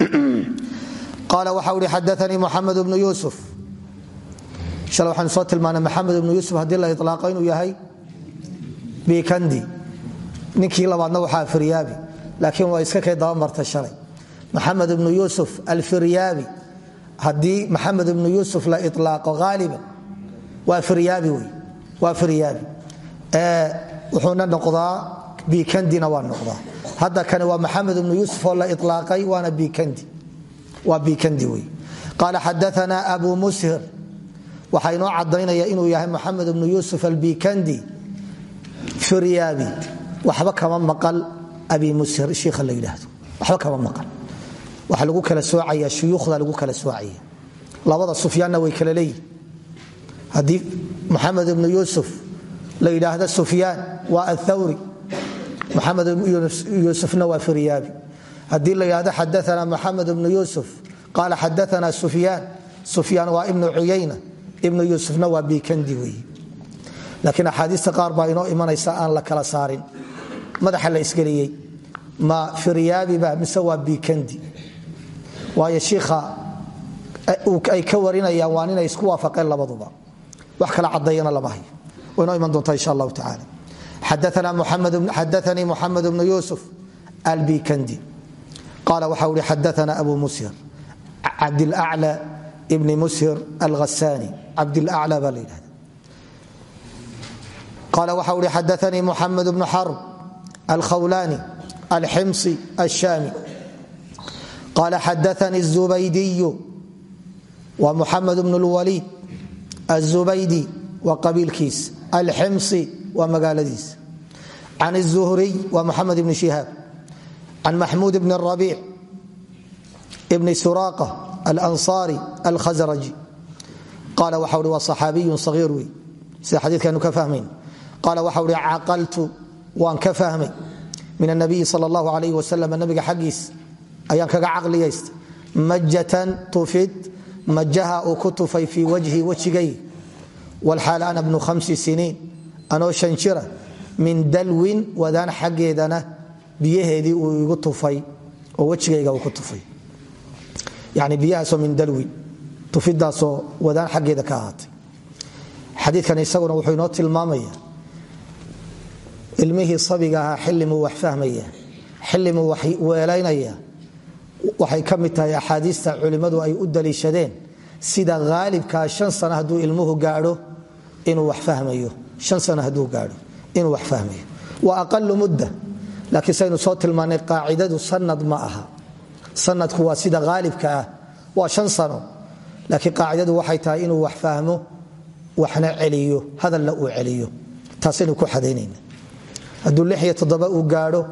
Qaala waxa uhi xadaanii muxamed bnu yuusuf. Shalay waxaanu soo tilmaanay maxamed ibnu yuusuf haddii la ilaaqo inuu yahay bikandi ninkii labaadna waxaa firyaabi laakiin waa iska kay dabamarta shalay. Maxamed ibnu yuusuf alfiryaabi. Haddii maxamed ibnu yuusuf la ilaaqo haaliban waa firyaabi wey waa firyaabi wuxuuna noqdaa bikandina waa noqdaa. Hadda kani waa maxamed ibnu yuusuf oo la ilaaqay waana waa bikandi wey qaala xadaana abu mushir waxaa inoo cadaynaya inuu yahay maxamed ibnu yuusuf albikandi firyaabi. Waxba kama maqal abi mushir shiikha la yidhaahdo. Waxba kama maqal. Waxa lagu kala soocaya shuyuukhda lagu kala soocaya. Labada sufyaanna way kala leeyihiin haddii maxamed ibnu yuusuf la yidhaahdo sufyaan waa athawri maxamed yuusufna waa firyaabi haddii la yidhahdo xadaana maxamed ibnu yuusuf qaala xadaana sufyaan. Sufyaan waa ibnu cuyayna ibnu yuusufna waa bikandi weeye laakiin qaar baa inoo imanaysa aan la kala saarin. Madaxa la isgeliyey ma firyaabiba mise waa bikandi waayo shiikha ay ka warinayaan waa inay isku waafaqeen labaduba. Wax kala cadeeyana lama waynoo iman doontaa insha allahu tacaala xadaanii muxamed bnu yuusuf albikandi. Qaala waxau hi xadaana abu mushir cabdilacla bni mushir alhasaani cabdilacla baa la yidhahda qaala waxau hi xadaanii muxamed bnu xarb alkhawlaani alximsi ashaami qaala xadaanii zubaydiyu waa muxamed bnu lwaliid azubaydi waa qabiilkiisa alximsi waa magaaladiis can الzuhriy wa muxamed bni shihaab can maxmuud bni الrabiic bni suraaqa alanصaari alkhasraji qaala waxa uhi waa صaxaabiyun صahiir wey sida xadiikanu ka fahmayn qaala waxa uhi caqaltu waan ka fahmay min الnabiyi sal اllahu alayh wasalam nabiga xaggiis ayaan kaga caqliyaysta majatan tufid majaha uu ku tufay fii wajhi wejigay wlxaal ana bnu hamsi siniin anoo shan jira min dalwin wadaan xaggeedana biyaheedii uu igu tufay oo wejigayga uu ku tufay yani biyahaasoo min dalwin tufidaasoo wadaan xaggeeda ka ahaatay xadiikan isaguna wuxuu inoo tilmaamaya ilmihii sabiga waxay ka mid tahay axaadiista culimmadu ay u daliishadeen sida haalibkaa shan sano hadduu ilmuhu gaadho inuu wax fahmayo. shan sano hadduu gaadho inuu wax fahmayo. Wa aqalu mudda laakiin saynu soo tilmaannay qaacidadu sanad ma aha. Sanadku waa sida haalibka ah waa sano. Laakiin qaacidadu waxay tahay inuu wax fahmo waxna celiyo hadalla uu celiyo. Taasaynu ku xadaynayna hadduu lix iyo toddoba uu gaadho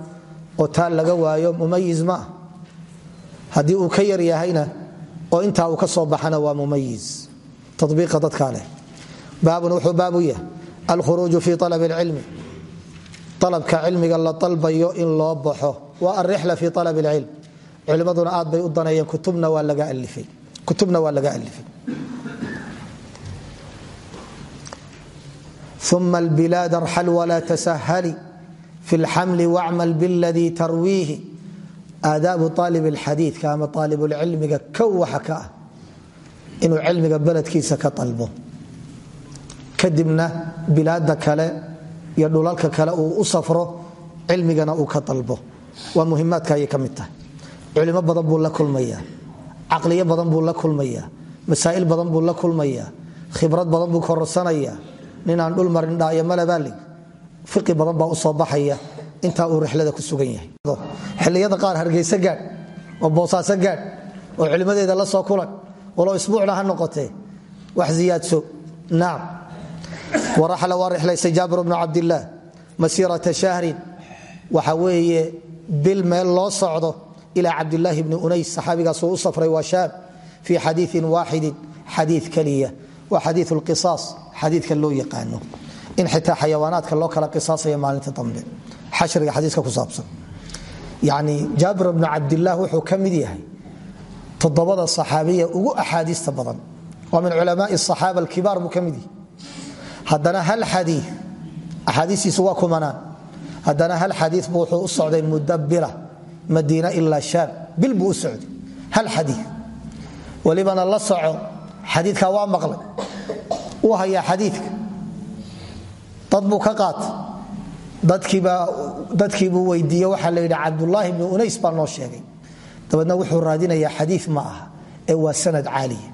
oo taa laga waayo mumayiz ma ah haddii uu ka yar yahayna oo intaa uu ka soo baxana waa mumayiz. Tabiiqa dadkaa leh baabun wuxuu baabu yahay. Alkhuruuju fi alab اlcilmi alabka cilmiga la dalbayo in loo baxo. Wa alrixla fi alab اlcilm culimmaduna aad bay u daneeyeen kutubna waa laga alifay uma albilaad arxal walaa tasahali fi lxamli wacmal biladii tarwiihi. Aadaabu aalib alxadiidka ama aalibulcilmiga kow waxa ka ah inuu cilmiga beledkiisa ka dalbo kadibna bilaada kale iyo dhulalka kale uu u safro cilmigana uu ka dalbo. Waa muhimaadka ka mid tahay. Culimo badan buu la kulmayaa. Caqliyo badan buu la kulmayaa. Masaa'il badan buu la kulmayaa. Khibrad badan buu kororsanayaa ninaan dhul marin dhaayo malabaalig fiqi badan baa u soo baxaya. Intaa uu rixlada ku sugan yahay. Xilliyada qaar hargeysa gaadh oo boosaaso gaadh oo culimmadeeda la soo kulan walow isbuucna ha noqotee. Wax ziyaadso naam waraxla waa rixlaysay jaabir bnu cabdillaah masiirata shahrin. Waxa weeye bil meel loo socdo ilaa cabdilaahi bni unays saxaabigaasuu u safray waa shaam fii xadiiin waaxidin xadii keliya. Waa xadii lqisaas xadiidka loo yaqaano. In xitaa xayawaanaadka loo kala qisaasaya maalinta dambe. Xashriga xadiiska ku saabsan. Yani jaabir bnu cabdilaah wuxuu ka mid yahay toddobada saxaabiya ugu axaadiista badan. Waa min culamaai asaxaaba alkibaar buu ka mid yahay haddana hal xadii axaadiistiisu waa kumanaan haddana hal xadii buu u socday muddo bila madiina ilaa shaam. Bil buu u socday. Hal xadii. Welibana la soco xadiidka waa maqlay. Uu hayaa xadiidka. Dad buu ka qaatay. Dadkiibuu weydiiye waxaa la yidhi cabdulaahi bni unays baa noo sheegay. Dabeedna wuxuu raadinayaa xadii ma aha ee waa sanad caaliya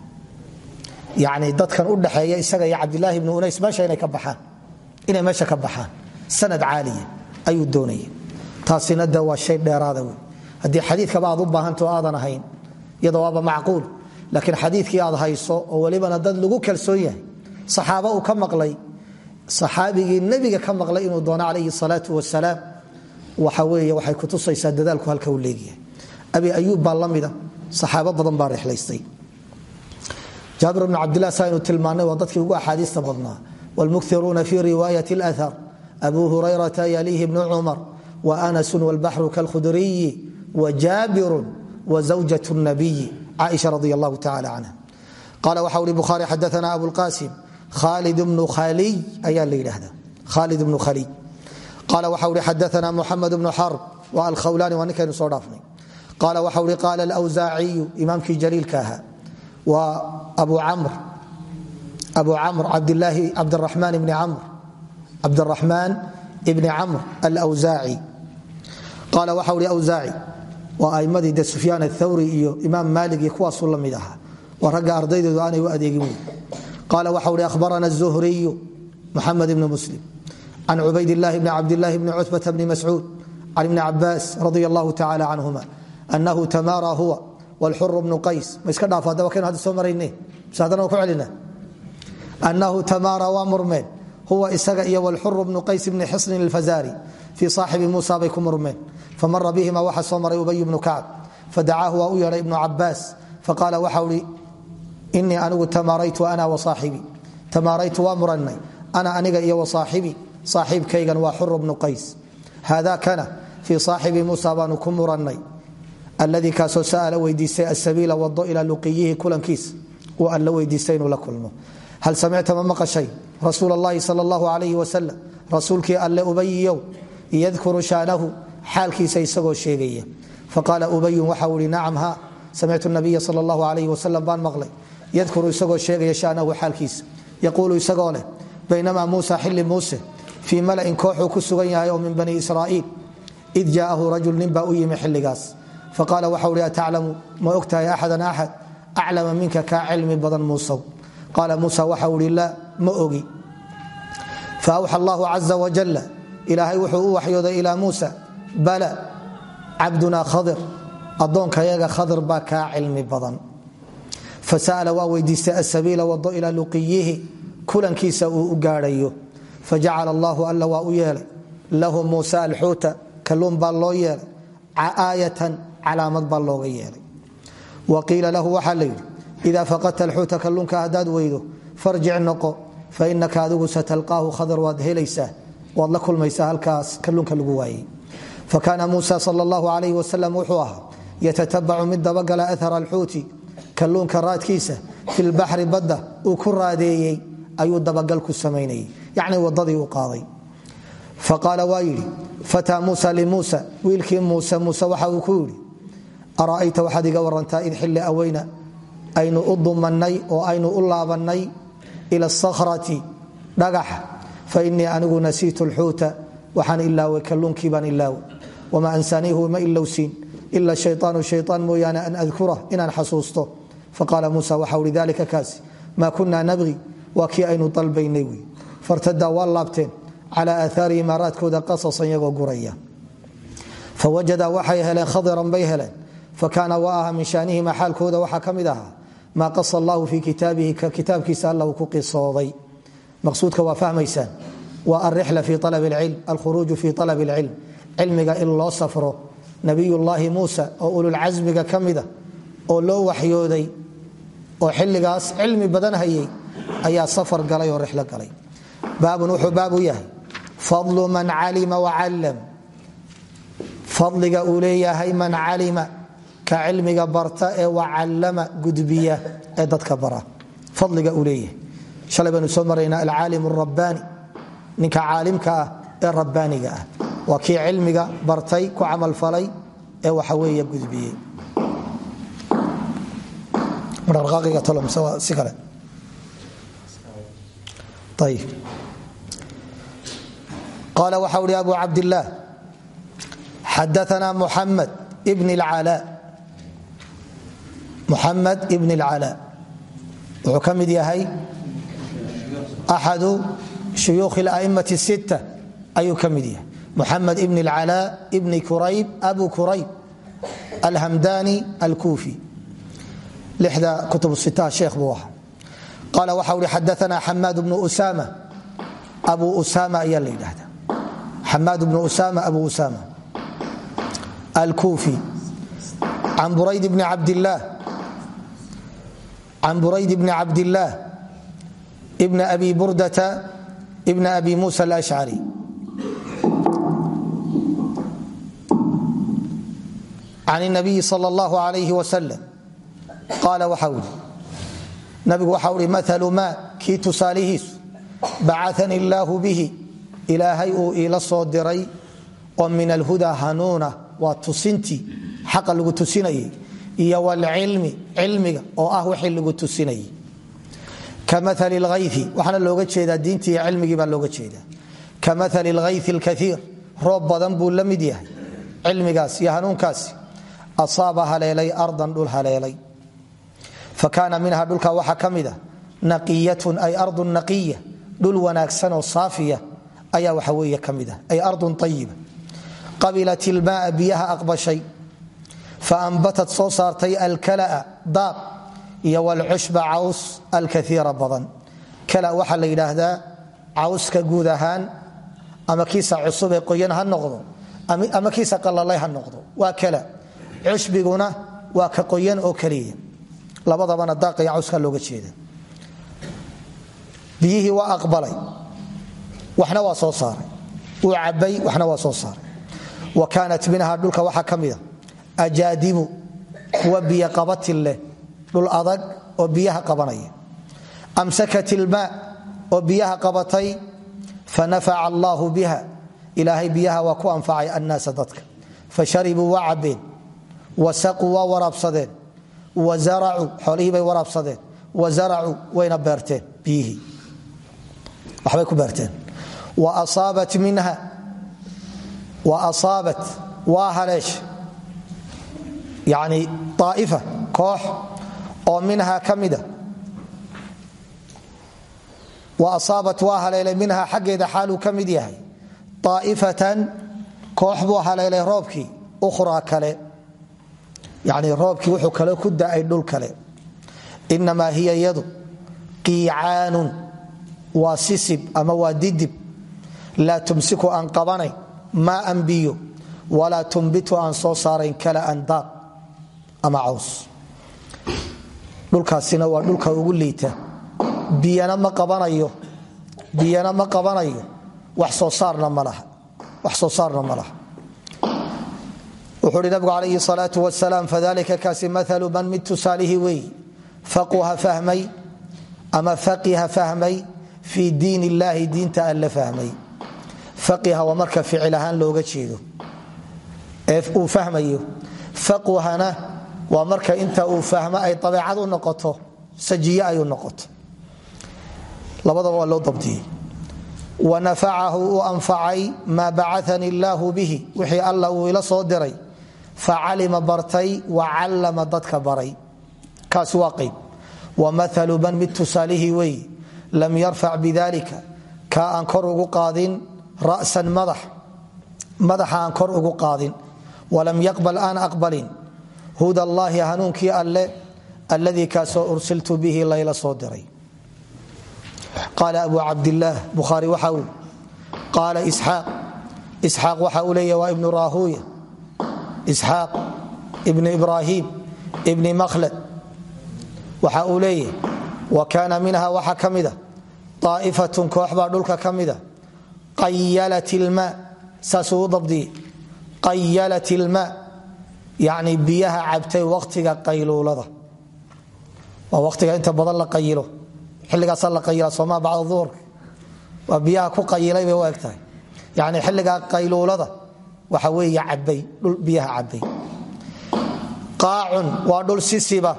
yani dadkan u dhaxeeya isaga iyo cabdilaahi bni unays meesha inay meesha ka baxaan. Sanad caaliya ayuu doonaya taasina de waa shay dheeraada wey haddii xadiidkaba aad u baahantao aadan ahayn iyada waaba macquul laakiin xadiidkii aad hayso oo welibana dad lagu kalsoon yahay saxaaba uu ka maqlay saxaabigii nebiga ka maqlay inuu doono calayhi salaau wasalaam waxa weeye waxay kutusaysaa dadaalku halka uu leegyahay abi ayuub baa la badan baa rixlaystay jaabir bnu cabdilah saa aynu tilmaannay waa dadkii ugu axaadiista badnaa wlmukiruuna fi riwaayat اlأthar abu hurayrata yalihi bnu cumar وأنس والبحر كالخدري وجابر وزوجة النبي عائشة رضي الله تعالى عنها قال وxau hi bخاري xدثنا أبو القاسم khالد بن khلي ayaa l yidhahda khالد بن khلي قال wxau hi xدثنا محمد بن حرب waa alkhawlani waa ninkaynu soo dhaafnay قال wxau hi قال الأwزاaعiyu imaamkii jليilka ahaa waa abu amr. Abdlaahi cabdamaan bni amr. Cabdaraxmaan ibni camr alwaaci qaala waxa ui awsaaci waa aimmadii de sufyaan athawri iyo imaam maalik iyo kuwaasuu la mid ahaa. Waa ragga ardaydeedu aanay u adeegin wey qaala waxa uhi ahbarana zuhriyu muxamed ibni muslim can cubaydillaahi bni cabdillaahi bni cutbata bni mascuud can ibni cabaas radi allahu tacala canhuma anahu tamaara huwa wاlxuru bnu qays ma iska dhaafo haddaba kaynu hadda soo marayne mise haddana ku celina anahu tamaara waa murmeen huwa isaga iyo wlxuru bnu qays bni xisnin اlfazari fii saaxibi muusa bay ku murmeen famara bihima waxa soo maray ubay bnu kacb fadacaahu waa u yeedhay ibnu cabaas faqaala waxau i inii anigu tamaaraytu ana waaaxibii tamaaraytu waa murannay ana aniga iyo wasaaxibii saaxiibkaygan waa xuru bnu qays haada kana fii saaxibi muusa baanu ku murannay aladii kaasoo sa'ala weydiistay asabiila wado ilaa luqiyihi kulankiis. Uu alla weydiistay inuu la kulmo. Hal samicta ma maqashay? Rasuul allahi sal allahu alayhi wasalam rasuulkii alle ubayiyow yadkuru shaanahu xaalkiisa isagoo sheegaya. Faqaala ubayun waxau ihi nacam ha samictu nabiya sal allahu alayhi wasalam baan maqlay. Yadkuru isagoo sheegaya shaanahu xaalkiisa yaquulu isagoo leh baynamaa muusa xilli muuse fii malain kooxuu ku sugan yahay oo min bani israa'iil. Id jaa'ahu rajul ninbaa u yimi xilligaas faqaala waxau hi ataclamu? Ma ogtahay axadan axad? Aclama minka kaa cilmi badan muusow qaala muusa waxau ihi laa ma ogi. Faawxa allahu caza wajala ilaahay wuxuu u waxyooday ilaa muusa bala cabdunaa khadir addoonkayaga khadir baa kaa cilmi badan. Fasa'ala waa weydiistay asabiila wado ilaa luqiyihi kulankiisa uu u gaadhayo. Fajacala allahu alla waa u yeelay. Lahu muusa alxuuta kalluun baa loo yeelay aayatan calaamad baa looga yeelay. Wa qiila lahu waxaa la yidhi idaa faqadta alxuuta kalluunka haddaad weydo noqo fainaka adigu satalqaahu khadar waad helaysaa waad la kulmaysaa halkaas kalluunka lagu waayey. Fakaana muusa sal allahu alayh wasalam wuxuu ahaa yatatabacu mid dabagala ahara alxuuti kalluunka raadkiisa fi lbaxri badda uu ku raadeeyey ayuu dabagal ku samaynayay yacni wadadii u qaaday. Faqaala waa yidhi fataa muusa limuusa wiilkii muuse muuse waxa uu ara'ayta waxaad iga warantaa id xilli aweyna aynu u dumannay oo aynu u laabannay ila asakhrati dhagaxa fa innii anigu nasiitu lxuuta waxaan ilaaway kalluunkii baan ilaaway wamaa ansaaniihu ma ilowsiin. Ila shayaanu shayaan mooyaane an adkura inaan xasuusto. Faqaala muusa waxau hi dalika kaasi maa kunaa nabgi? Waa kii aynu dalbaynay wy fartadaa waa laabteen cala maaraadkooda qasasan iyagoo guraya. Fawajada waxay heleen khadiran bay fakaana wa aha min shaanihima xaalkooda waxaa ka mid ahaa maa qasa allahu fii kitaabihi ka kitaabkiisa alla ku qisooday maqsuudka waa fahmaysaan waa alrixla fi alab اlcilm alkhuruuju fi alab اlcilm cilmiga in loo safro nabiyullaahi muusa oo ululcasmiga ka mida oo loo waxyooday oo xilligaas cilmi badan hayay ayaa safar galay oo rixlo galay baabun wuxuu baabu yahay fadlu man calima wacallam fadliga uu leeyahay man calima ka cilmiga barta ee wacallama gudbiya ee dadka bara. Fadliga uu leeyahay. Shalay baynu soo maraynaa alcaalim rabbaani ninka caalimka ah ee rabbaaniga ah. Waa kii bartay ku camalfalay ee waxa weeye gudbiyey. Qaala waxau hi abu cabdillaah xadaana muxamed bn اlcalaa muxamed ibn اlcalaa wuxuu ka mid yahay axadu shuyuukh اla'imati الsitta ayuu ka mid yahay muxamed ibn اlcalaa ibni kurayb abu kurayb alhamdani alkuufi lixda kutub sitaha sheekh buu ahaa qaala waxa uhi xadaana xamaad bnu usama abu usama ayaa la yidhaahda xamaad bnu usama abu usama alkuufi can burayd bni cabdillaah can burayd bni cabdillaah bna abi burdata bna abi musa alashcari can nabiyi sal اllah alayh wasalam qaala waxau ihi nabigu waxau ihi maalu maa kii tusaalihiisu bacani illaahu bihi ilaahay uu iila soo diray oo min alhuda hanuuna waa tusintii xaqa lagu tusinayay iyo wlcilmi cilmiga oo ah wixii lagu tusinayay. Ka maali lhayfi waxaana looga jeedaa diintii iyo cilmigii baa looga jeedaa. Ka maali lhayfi alkaiir roob badan buu yahay cilmigaas iyo hanuunkaasi asaaba haleelay ardan dhul haleelay. Fakaana minha dhulka waxaa ka mida naqiyatun ay ardun naqiya dhul wanaagsan oo saafiya ayaa waxa weeye ka ah ay ardun ayiba qabilat ilmaaa biyaha aqbashay fa ambatat soo saartay alkalaa daaq iyo walcushba caws alkaiira badan. Kala waxaa la yidhaahdaa cawska guud ahaan ama kiisa cusub ee qoyan ha noqdo ama kiisa qalalay ha noqdo waa kala. Cushbiguna waa ka qoyan oo keliya labadabana daaqi cawska looga jeeda biyihii waa aqbalay waxna waa ajaadibu kuwa biyo qabatin leh dhul adag oo biyaha qabanaya. Amsakat ilmaa oo biyaha qabatay fanafaca allaahu biha. Ilaahay biyaha waa ku anfacay annaasa dadka. Fasharibuu waa cabbeen wasaquu waa waraabsadeen waaracuu xoolihii bay waraabsadeen wazaracuu wayna beerteen biyihii. Waxbay ku beerteen. Wa asaabat minha wa asaabat waa haleesh yani aa'ifa koox oo minha ka mida. Wa asaabat waa haleelay minha xaggeeda xaaluu ka mid yahay. Aa'ifatan koox buu haleelay roobkii ukhraa kale. Yani roobkii wuxuu kale ku da'ay dhul kale. Inamaa hiya yadu qiicaanun waa sisib ama waa didib. Laa tumsiku aan qabanayn maa an walaa tumbitu aan soo saarayn daaq ama caws. Dhulkaasina waa dhulka ugu liita. Biyana ma qabanayo. Wax soo saarna ma laha. Wuxuu uhi nabigu calayhi wasalaam fadalika kaasi maalu man mid tusaalihi weey faquha fahmay ama faqiha fahmay fii diin illaahi diinta alla fahmay. Faqiha waa marka ficil looga jeedo. Ee uu fahmayo. Faqhana waa marka inta uu fahmo ay abeecad u noqoto sajiye ay u noqoto labadaba waa loo dabdiyey. Wanafacahu u anfacay maa bacanii illaahu bihi. Wixii alla ila soo diray. Facalima bartay wa callama dadka baray. Kaasi waa qayb. Wamahalu man mid tusaalihii lam yarfac bidalika ka aan kor ugu qaadin ra'san madax. Madaxa aan kor ugu qaadin. Walam yaqbal aan aqbalin huda allaahi hanuunkii alle alladii kaasoo ursiltu bihi layla soo diray. Qaala abu cabdilaah bukhaari waxa uu qaala isxaaq isxaaq waxa uu leeya waa ibnu raahuuya isxaaq ibnu ibraahim ibni makhlad. Waxa uu leeyahy wa kaana minha waxa ka mida aa'ifatun koox yacni biyaha cabtay wakhtiga qayluulada. Waa wakhtiga inta badan la qayilo. Xilligaasaa la qayila soomaa bacda duhurka. Waa biyaha ku qayilay bay u eg tahay yacni xilligaa qayluulada waxa weeye cabay dhul biyaha cabay qaacun waa dhul sisiba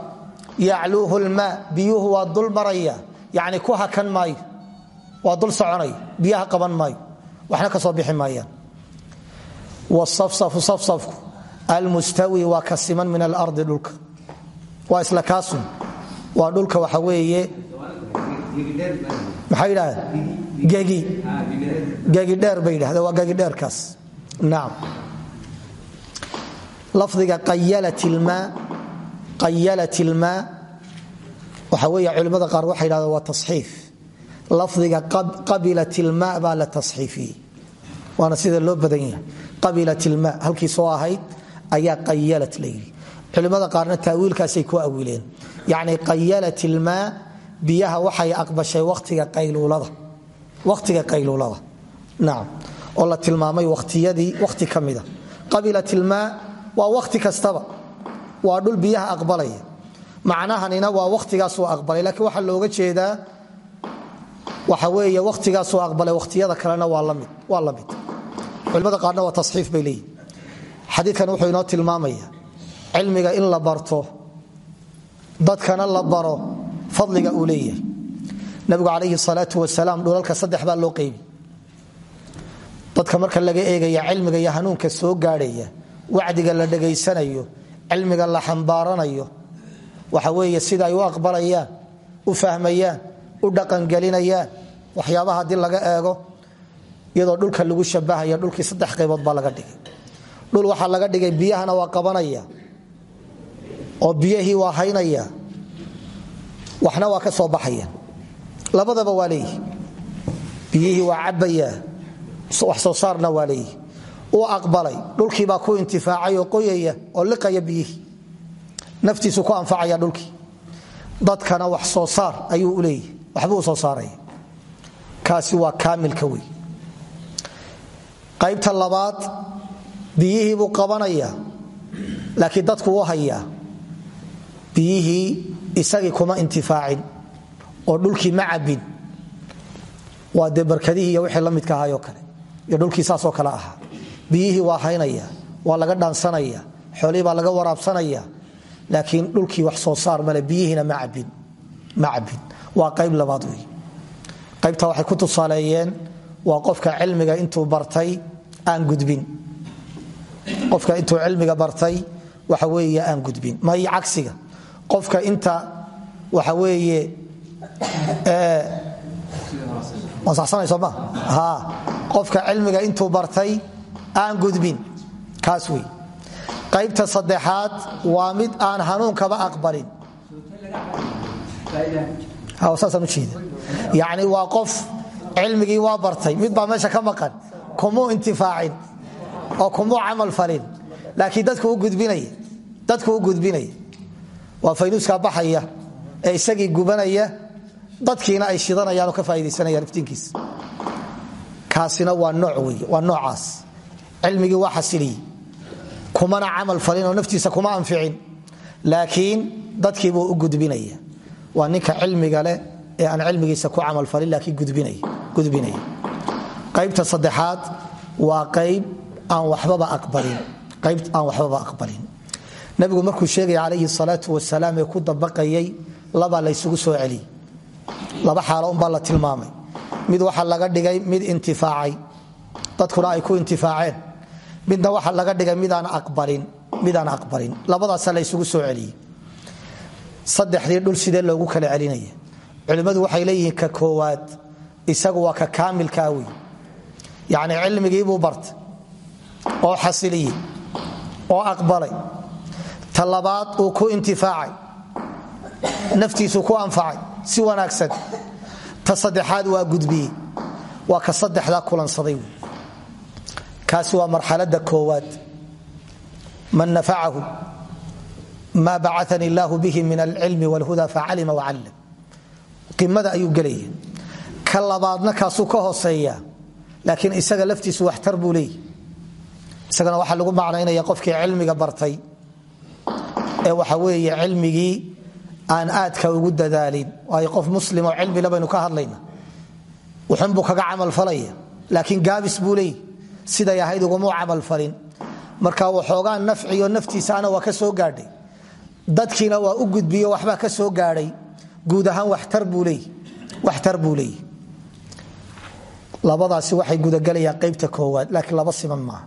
yacluuhu lmaa biyuhu waa dul maraya. Yacni ku hakan maayo. Waa dul soconaya. Biyaha qaban maayo. Waxna ka soo bixi maayaan. Wsafsafu safsafku almustawi waa ka siman min alardi dhulka. Waxa weeye maxay yidhahdeen gegi. Gegi dheer bay yidhahdeen. Waa gegi dheerkaas. Nacam lafdiga qayalat ilmaa waxa weeye culimmada qaar waxay yidhahdeen waa tasxiif. Lafdiga qabilat ilmaa baa la tasxiifiyey. Waana sida loo badan yahay. Qabilat ilmaa halkii soo ahayd ayaa qayalat la yidhi culimmada qaarna taawiilkaasay ku awiileen yacni qayalat ilmaa biyaha waxay aqbashay watiga qayluulada. Nacam oo tilmaamay wakhtiyadii wakhti ka qabilat ilmaa waa wakhti kastaba. Waa dhul biyaha aqbalaya. Macnahanina waa wakhtigaasuu aqbalay. Laakiin waxaa looga jeedaa waxa weeye wakhtigaasuu aqbalay wakhtiyada kalena waa la mid culimada qaarna waa tasxiif bay leeyihiin xadiidkan wuxuu inoo tilmaamaya cilmiga in la barto dadkana la baro fadliga uu leeyahay. Nabigu calayhi salaatu wasalaam dhulalka saddex baa loo qeybi dadka marka laga eegaya cilmiga iyo hanuunka soo gaadhaya wacdiga la dhegaysanayo cilmiga la xambaaranayo waxa weeye sida ay u aqbalayaan u fahmayaan u dhaqangelinayaan waxyaabaha haddii laga eego iyadoo dhulka lagu shabahaya dhulkii saddex qaybood baa laga dhigay dhul waxaa laga dhigay biyahana waa qabanaya oo biyahii waa haynaya. Waxna waa ka soo baxaya. Labadaba waa leeyihi biyihii waa cabaya wax soo saarna waa leeyihi uu aqbalay. Dhulkiibaa ku intifaacay oo qoyaya oo liqaya biyihii. Naftiisu ku anfacaya dhulkii. Dadkana wax soo saar ayuu u leeyahi waxbuu soo saaraya. Kaasi waa kaamilka wey qaybta labaad biyihii buu qabanaya laakiin dadku u hayaa. Biyihii isagii kuma intifaacin oo dhulkii ma cabin waa dee barkadihii iyo wixii la midka kale iyo dhulkii saasoo kale ahaa. Biyihii waa haynaya waa laga dhaansanaya xoolihii baa laga waraabsanaya laakiin dhulkii wax soo saar male biyihiina ma cabin waa qayb labaad wey qaybta waxay ku tusaaleeyeen waa qofka cilmiga intuu bartay aan gudbin qofka intuu cilmiga bartay waxa weeye aan gudbin. May cagsiga? Qofka inta waxa weeye wasaxsanaysoma ha. Qofka cilmiga intuu bartay aan gudbin. Kaas wey qaybta saddexaad waa mid aan hanuunkaba aqbalin. Saasaan ujeeda yacni waa qof cilmigii waa bartay. Mid baa meesha ka maqan. Kumuu intifaacin oo kumuu camal falin. Laakiin dadku u gudbinaya waa faynuuskaa baxaya ee isagii gubanaya dadkiina ay shidanayaan oo ka faa'idaysanayaan iftiinkiisa kaasina waa nooc wey waa noocaas. Cilmigii waa xasiliyey kumana camal falin oo naftiisa kuma anficin. Laakiin dadkiibuu u gudbinaya. Waa ninka cilmiga leh ee aan cilmigiisa ku camalfalin laakiin gudbinaya qaybta saddexaad waa qayb aan waxbaba aqbalin nabigu markuu sheegaya calayhi salaatu wasalaam ee ku dabaqayay labaa laysugu soo celiyey laba xaalo unbaa la tilmaamay. Mid waxa laga dhigay mid intifaacay. Dadkuna ay ku intifaaceen. Midna waxa laga dhigay midaan aqbalin labadaasa laysugu soo celiyey saddexdii dhul sidee loogu kala celinaya culimmadu waxay leeyihiin ka koowaad. Isagu waa ka kaamilkaa wey yacni bartay oo xasiliyey oo aqbalay. Ta labaad uu ku intifaacay naftiisu ku anfacay si wanaagsan. Ta saddexaad waa gudbiyey waa ka saddexdaa kulansaday wey kaasi waa marxalada koowaad. Man nafacahu ma bacanii illaahu bihi min alcilmi wاlhuda facalima wacallam qimada ayuu gelaya ka labaadna ka hooseeya laakiin isaga laftiisu waxtar buu isagana waxaa lagu macnaynaya qofkii cilmiga bartay ee waxa weeye cilmigii aan aadka ugu dadaalin. Waayo qof muslim oo cilmila baynu ka hadlayna wuxunbuu kaga camalfalaya laakiin gaabis buu leeyahy siday ahayd ugumau camalfalin marka waxoogaa nafciyo naftiisaana waa ka soo gaadhay. Dadkiina waa u gudbiyo waxbaa ka soo gaadhay. Guud ahaan waxtar buu leeyahy labadaasi waxay gudagelayaan qaybta koowaad laakiin laba siman maaha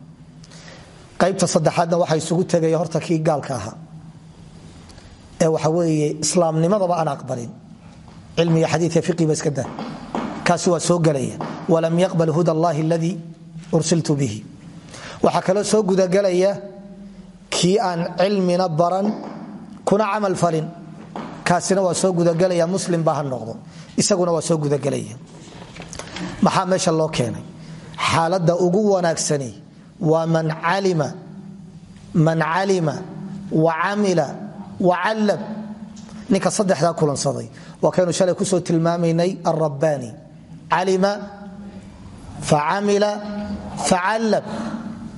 qaybta saddexaadna waxaa isugu tegaya horta kii gaalka ahaa. Ee waxa weeye islaamnimadaba aan aqbalin. Cilmiga xadiidka fiqiba iska dah kaasi waa soo gelaya walam yaqbal huda allahi aladii ursiltu bihi. Waxaa kaloo soo gudagelaya kii aan cilmina baran kuna camal falin. Kaasina waa soo gudagelaya muslim ba ha noqdo. Isaguna waa soo gudagelaya maxaa meesha loo keenay? Xaaladda ugu wanaagsani waa man calima man calima wa camila wa callam ninka saddexdaa kulansaday. Waa kaynu shalay ku soo tilmaamaynay alrabbaani calima facamila facallam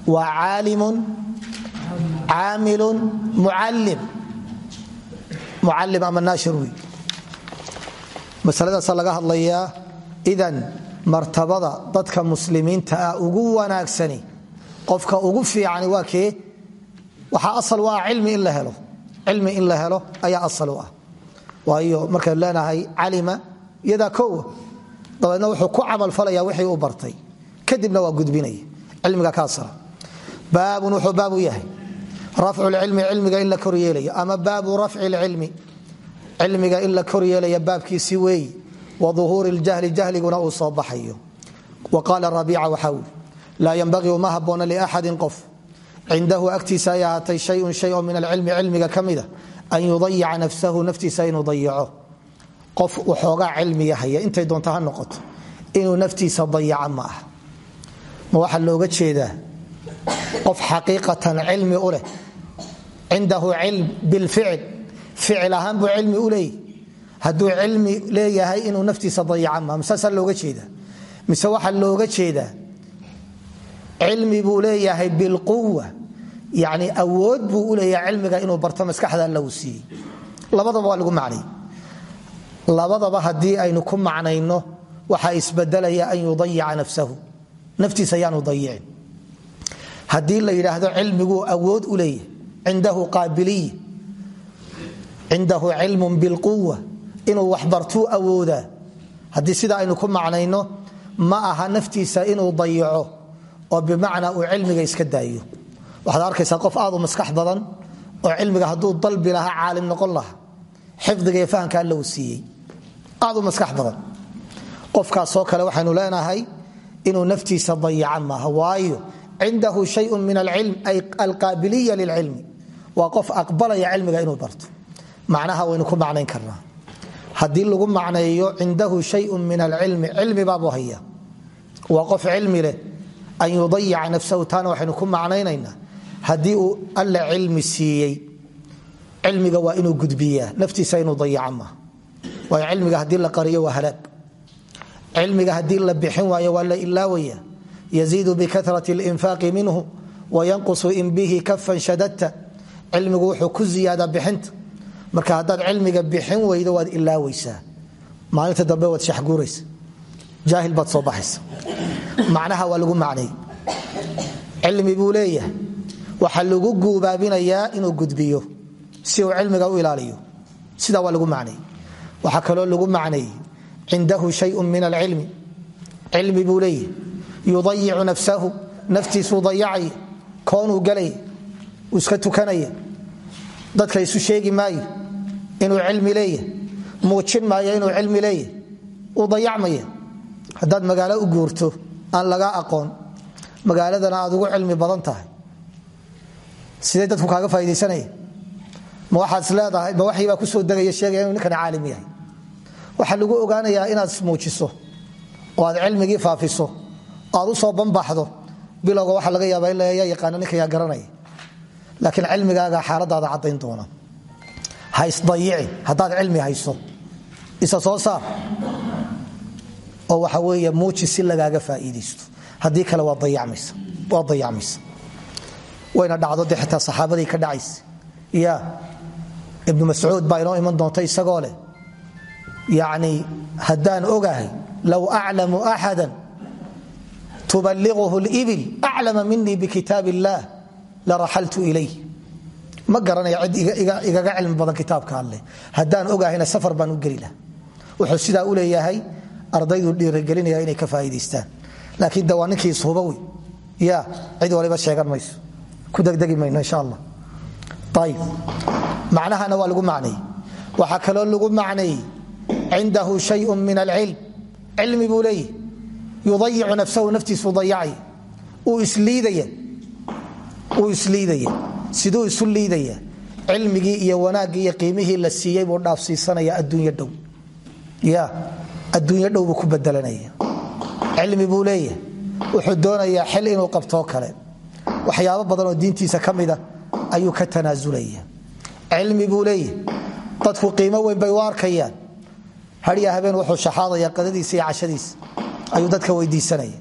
waa caalimun caamilun mucallim. Mucallim ama naashir wey masaladaasa laga hadlayaa idan martabada dadka muslimiinta ah ugu wanaagsani qofka ugu fiicani waa kee? Waxaa asal u ah cilmi in la helo. Cilmi in la helo ayaa asal u ah. Waayo markaynu leenahay calima iyadaa kowa dabeedna wuxuu ku camalfalaya wixii u bartay. Kadibna waa gudbinaya. Cilmiga ka asala. Baabun wuxuu baabu yahay. Rafcu lcilmi cilmiga in la kor yeelayo. Ama baabu rafci lcilmi cilmiga in la kor yeelaya baabkiisi weeyi wa uhuuri ljahli jahliguna uu soo baxayo. Wa qaala rabiica waxaa wuli laa ynbagii uma haboona liaxadin qof. Cindahu agtiisa ay ahaatay shayun shay oo min alcilmi cilmiga ka mida an yudayica nafsahu naftiisa inuu dayaco. Qof waxoogaa cilmiga haya intay doonta ha noqoto inuu naftiisa dayaca ma ah ma waxaa looga jeedaa qof xaqiiqatan cilmi u leh. Cindahu cilm bilficil ficil ahaan buu cilmi u leeyahy hadduu cilmi leeyahay inuu naftiisa dayaca ma masaasaa looga jeedaa. Mise waxaa looga jeedaa cilmi buu leeyahay bilquwa yani awood buu u leeyahay cilmiga inuu barto maskaxda alla uu siiyey. Labadaba waa lagu macnay. Labadaba haddii aynu ku macnayno waxaa isbedelaya an yudayica nafsahu. Naftiisa ayaanu dayicin. Haddii la yidhaahdo cilmiguu awood u leeyahay cindahu qaabiliya cindahu cilmun bilquwa inuu waxbartuu awoodaa. Haddii sida aynu ku macnayno ma aha naftiisa inuu dayico oo bimacnaa uu cilmiga iska daayo. Waxaad arkaysaa qof aad u maskax badan oo cilmiga hadduu dalbi lahaa caalim noqon lahaa xifdiga iyo fahamka alla uu aad u maskax badan. Qofkaasoo kale waxaynu leenahay inuu naftiisa dayaca maaha. Waayo cindahu shayun min alcilm ay alqaabiliya lilcilmi. Waa qof aqbalaya cilmiga inuu barto. Macnaha waynu ku macnayn karnaa. Haddii lagu macneeyo cindahu shayun min alcilmi cilmi baabuu haya waa qof cilmi leh an yudayica nafsahu taana waxaynu ku macnaynaynaa haddii uu alla cilmi siiyey cilmiga waa inuu gudbiyaa naftiisa inuu dayaca maaha waayo cilmiga la qariyo waa halaag cilmiga haddii la bixin waayo waa la ilaawaya yaziidu bikarat اlinfaaqi minhu wayanqusu in bihi kafan shadadta cilmigu wuxuu ku ziyaada bixinta marka haddaad cilmiga bixin weydo waad ilaaweysaa maalinta dambe waad shaxguuraysa jaahil baad soo baxaysa. Macnaha waa lagu macnay. Cilmi buu leeyahay. Lagu guubaabinayaa inuu gudbiyo. Si uu cilmiga u ilaaliyo. Sidaa waa lagu macnay. Waxaa kaloo lagu macnay. Cindahu shayun min alcilmi. Cilmi buu leeyahay. Yudayicu nafsahu. Naftiisuu dayacaya koonuu galaya uu iska tukanaya dadka isu sheegi maayo inuu cilmi leeyahay. Muujin maayo inuu cilmi leeyahay. Uu dayacmaya haddaad magaalo u guurto aan lagaa aqoon magaaladana aad ugu cilmi badan tahay. Sidee dadku kaaga faa'idaysanaya ma waxaad is leedahay? Ma baa ku soo degaya sheegaya inuu ninkani caalim yahay? Waxaa lagu ogaanayaa inaad ismuujiso oo aad cilmigii faafiso aad u soo banbaxdo. Bilowga waxaa laga yaabaa in layaa yaqaana ninka yaa garanaya laakiin cilmigaaga xaaladaada caddayn doona. Ha isdayicin haddaad cilmi hayso isa soo saar oo waxa weeye muuji si lagaaga faa'iidaysto. Haddii kale waad dayacmaysa wayna dhacdo de xitaa saxaabadii ka dhacaysa. Ya ibnu mascuud baa inoo iman doonta isagoo leh yacni haddaan ogahay low aclamu axada tuballiquhu libil aclama minii bikitaab illaah la raxaltu ilayh. Ma garanaya cid igaga cilmi badan kitaabka alleh. Haddaan ogahayna safar baan u geli laha wuxuu sidaa u leeyahay ardaydu dhiirigelinaya inay ka faa'iidaystaan. Laakiin de waa ninkii cid waliba sheegan mayso. Ku degdegi mayno insha allah. Ayib macnahana waa lagu macneeyey waxaa kaloo lagu macneeyey cindahu shayun min alcilm cilmi buu leeyahy yudayicu nafsahu naftiisuu dayacaya uu isliidaya siduu isu liidaya. Cilmigii iyo wanaaggii iyo qiimihii la siiyey buu dhaafsiisanaya adduunyo dhow. Ya adduunyo dhow buu ku bedelanaya. Cilmi buu leeyahay. Wuxuu doonayaa xil inuu qabtoo kale. Waxyaabo badan oo diintiisa ka mida ayuu ka tanaasulaya cilmi buu leeyahay. Dadku qiimo weyn bay u arkayaan. Hadya habeen wuxuu shaxaadaya qadadiisa iyo cashadiisa. Ayuu dadka weydiisanaya.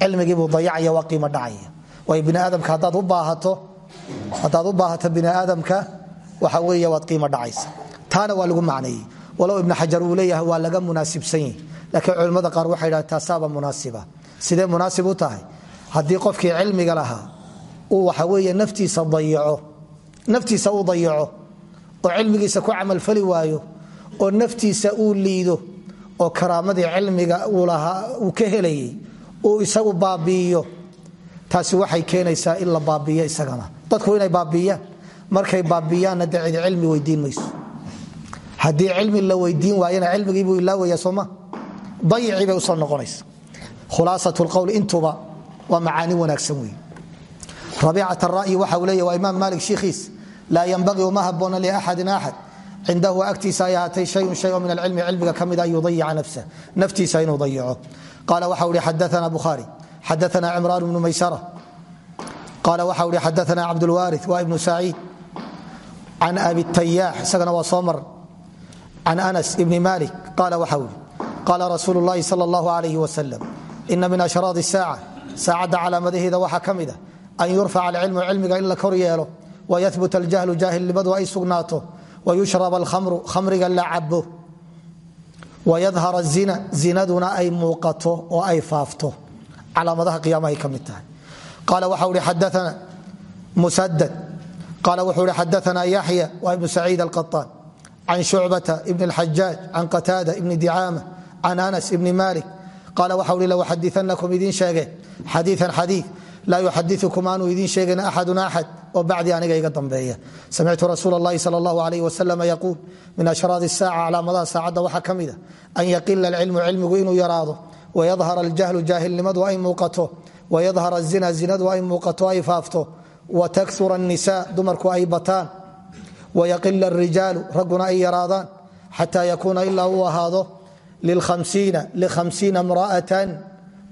Cilmigiibuu dayacaya waa qiimo dhacaya. Waayo biniaadamka haddaad u baahato biniaadamka waxa weeye waad qiimo dhacaysa. Taana waa lagu macneeyey walow ibnu xajar uu leeyahay waa laga munaasibsan yihi laakiin culimmada qaar waxay dhahan taasaaba munaasiba. Sidee munaasib u tahay? Haddii qofkii cilmiga lahaa uu waxa weeye naftiisa uu dayaco oo cilmigiisa ku camalfali waayo oo naftiisa uu liido oo karaamadii cilmiga uu ka helayay uu isagu baabi'iyo taasi waxay keenaysaa in la baabiiyo isagana. Dadku inay baabiiyaan. Markay baabiiyaanna de cid cilmi weydiin haddii cilmi la weydiin waayana cilmigiibuu ilaawaya sooma dayicii bay u soo noqonaysa. Khulaasat lqowl intuba waa macaani wanaagsan wey rabiicat ra'yi waxa uu leeya waa imaam maalik shiikhiis laa yanbagii uma haboona liaxadin axad cindahu agtiisa ay ahaatay shayun shay oo min alcilmi cilmiga ka mida an yudayica nafsa. Naftiisa inuu dayico qaala waxa uhi xadaana bukhaari xadaana cimraan bnu maysara. Qaala waxa uhi xadaana cabdulwaari waa ibnu saciid. Can abi tayaax isagana waa soo mar can anas ibni malik qaala waxa uhi qaala rasuulu llahi sal allahu alayh wasalam ina min ashraad saaca saacadda calaamadaheeda waxaa ka mid a an yurfaca alcilmu cilmiga in la kor yeelo wayahbut aljahlu jaahilnimadu ay sugnaato wayushrab alkhamru khamriga la cabo wayadhar azina zinaduna ay muuqato oo ay faafto calaamadaha qiyaamahay ka mid tahay qaala waxa uhi xadaana musadad qaala wuxuu uhi xadaana yaxya waa ibnu saciid alqaطaan can shucbata ibn اlxajaaj can qataada ibni dicaama can anas ibni malik qaala waxa uhi lauxadianakum idiin sheege xadiian xadii laa yuxadiukum aanu idiin sheegin axadun axad oo bacdi aniga iga dambeeya samictu rasuul اllahi sal اllahu alayh wasalam yaquul min ashraad الsaaca calaamadaha saacadda waxaa ka mida an yaqila alcilmu cilmigu inuu yaraado wayadhar aljahlu jaahilnimadu ay muuqato wayadhar azina zinadu ay muuqato ay faafto watakura الnisa dumarku ay bataan wayaqila الrijaalu ragguna ay yaraadaan xata yakuuna ilaa uu ahaado lihamsiina mra'atan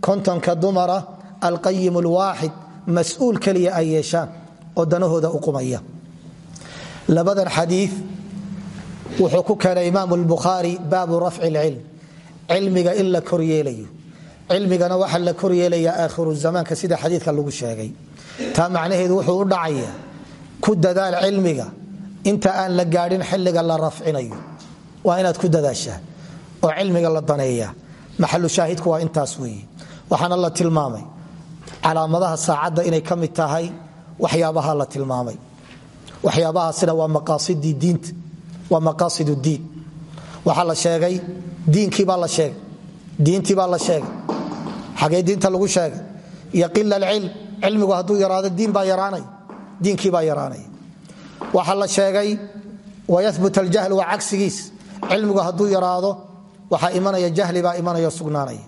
kontonka dumara alqayim اlwaaxid mas-uul keliya ay yeeshaan oo danahooda u qumaya labadan xadii wuxuu ku keenay imaam اlbukhaari baabu rafci اlcilm cilmiga in la kor yeelayo cilmigana waxaa la kor yeelaya aakhiru zamaanka sida xadiidka lagu sheegay taa macnaheedu wuxuu u dhacaya ku dadaal cilmiga inta aan la gaadhin xilliga la rafcinayo. Waa inaad ku dadaashaa oo cilmiga la daneeya. Maxalu shaahidku waa intaas weeye. Waxaana la tilmaamay calaamadaha saacadda inay ka tahay waxyaabaha la tilmaamay. Waxyaabahaasina waa maqaasidii diinta waa maqaasid diin. Waxaa la sheegay diinkiibaa la sheegay diintiibaa la sheegay. Xagee diinta lagu sheegay? Iyo qila alcilm cilmigu hadduu yaraado diin baa yaraanaya diinkiibaa yaraanaya waxaa la sheegay wayabut aljahl waa cagsigiis cilmigu hadduu yaraado waxaa imanaya jahli baa imanaya sugnaanaya.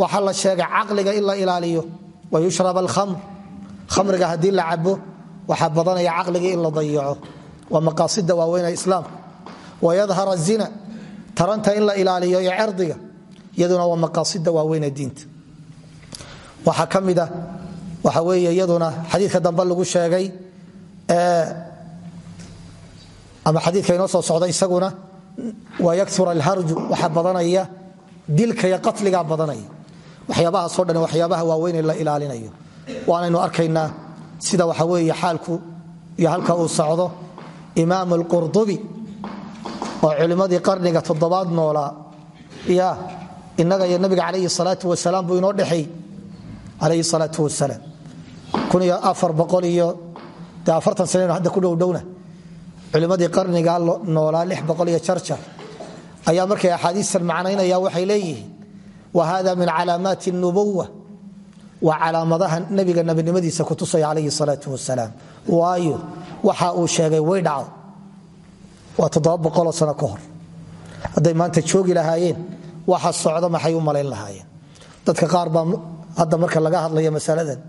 Waxaa la sheegay caqliga in la ilaaliyo wayushrab alkhamr. Khamriga haddii la cabo waxaa badanaya caqligii in la dayaco. Waa maqaasida waaweyne islaamka wayadhar azina taranta in la ilaaliyo iyo cerdiga iyaduna waa maqaasida waaweyne diinta. Waxaa ka mida waxa weeye iyaduna xadiidka dambe lagu sheegay ama xadiidka inoo soo socda isaguna wayaktur alharju waxaa badanaya dilka iyo qatligaa badanaya. Waxyaabahaasoo dhan waxyaabaha waaweyne la ilaalinayo. Waanaynu arkaynaa sida waxa weeye xaalku iyo halka uu socdo. Imaam alqurdubi oo culimmadii qarniga toddobaad noolaa ya innaga iyo nabiga calayhi salaatu wasalaam buu inoo dhexeey calayhi salaatu wasalaam dee afartan sanaynu hadda ku dhowdhowna culimmadii qarniga noolaa lix boqol iyo jarjar ayaa markay axaadiistan macnaynaya waxay leeyihiin wa hada min calaamaati nubuwa waa calaamadaha nabiga nabinimadiisa kutusaya calayhi salaatu wasalaam waayo waxa uu sheegay way dhacdo waa toddoba boqoloo sano ka hor. Hadday maanta joogi lahaayeen waxa socda maxay u malayn lahaayeen? Dadka qaar baa hadda marka laga hadlayo masaladan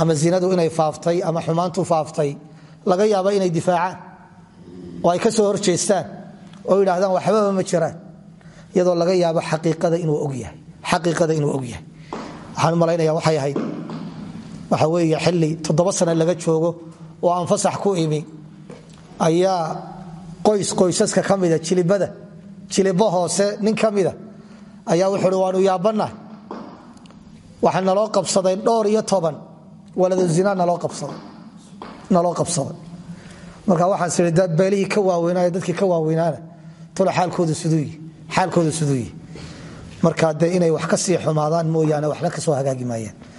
ama zinadu inay faaftay ama xumaantu faaftay laga yaaba inay difaacaan. Oo ka soo horjeestaan oo yidhaahdaan waxbaba ma jiraan iyadoo laga yaabo xaqiiqada inuu ogyahay waxaan malaynaya waxay ahayd waxa weeye xilli toddoba sane laga joogo oo aan fasax ku imi ayaa qoys qoysaska ka jilibada jilibo hoose nin ka ayaa wuxuu uhi waanu yaabannahay waxaa naloo qabsaday dhowr iyo toban waladu zinaa naloo qabsaday marka waxaan sii beelihii ka waaweynaayo dadkii ka waaweynaana. Tolo xaalkooda suduuyi marka dee inay wax ka sii xumaadaan mooyaane waxna ka soo hagaagi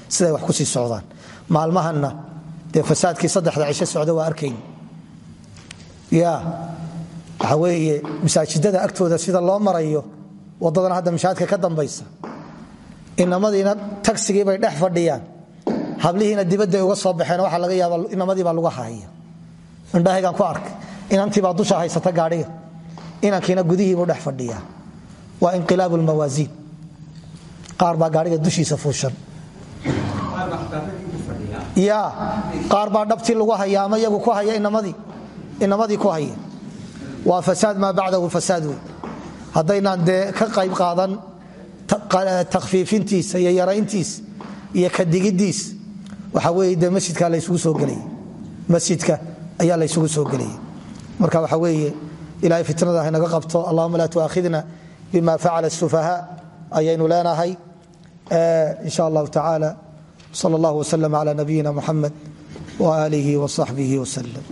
siday wax ku sii socdaan. Maalmahanna dee fasaadkii saddexda cisho socda waa arkayn. Ya waxa weeye agtooda sida loo marayo waddadan hadda mashaadka ka dambaysa. Inamadiina tagsigii bay dhex fadhiyaan hablihiina dibadday uga soo baxeen waxaa laga yaaba inamadii baa lagu hahaya indhahaygaan ku arkay inantiibaa dusha haysata gaadhiga inankiina gudihiibuu dhex fadhiyaa. Waa inqilaab lmawaasiin qaar baa gaadhiga dushiisa fuushan. Ya qaar baa dhabtii lagu haya ama iyagu ku haya inamadii ku haya. Waa fasaad maa bacdahu fasaad wey haddaynaan ka qayb qaadan takhfiifintiisa iyo yarayntiisa iyo kadigiddiis waxaa wey de masjidka laysugu soo gelay. Masjidka ayaa laysugu soo gelayay marka waxaa weeye ilaahay fitnada ah haynaga qabto allahuma laa tuaakhidna bima facala sufahaa ayaynu leenahay. Insha allahu tacaala sal allah waslm cala nabiyina muxamed waaalihi wasaxbihi waslm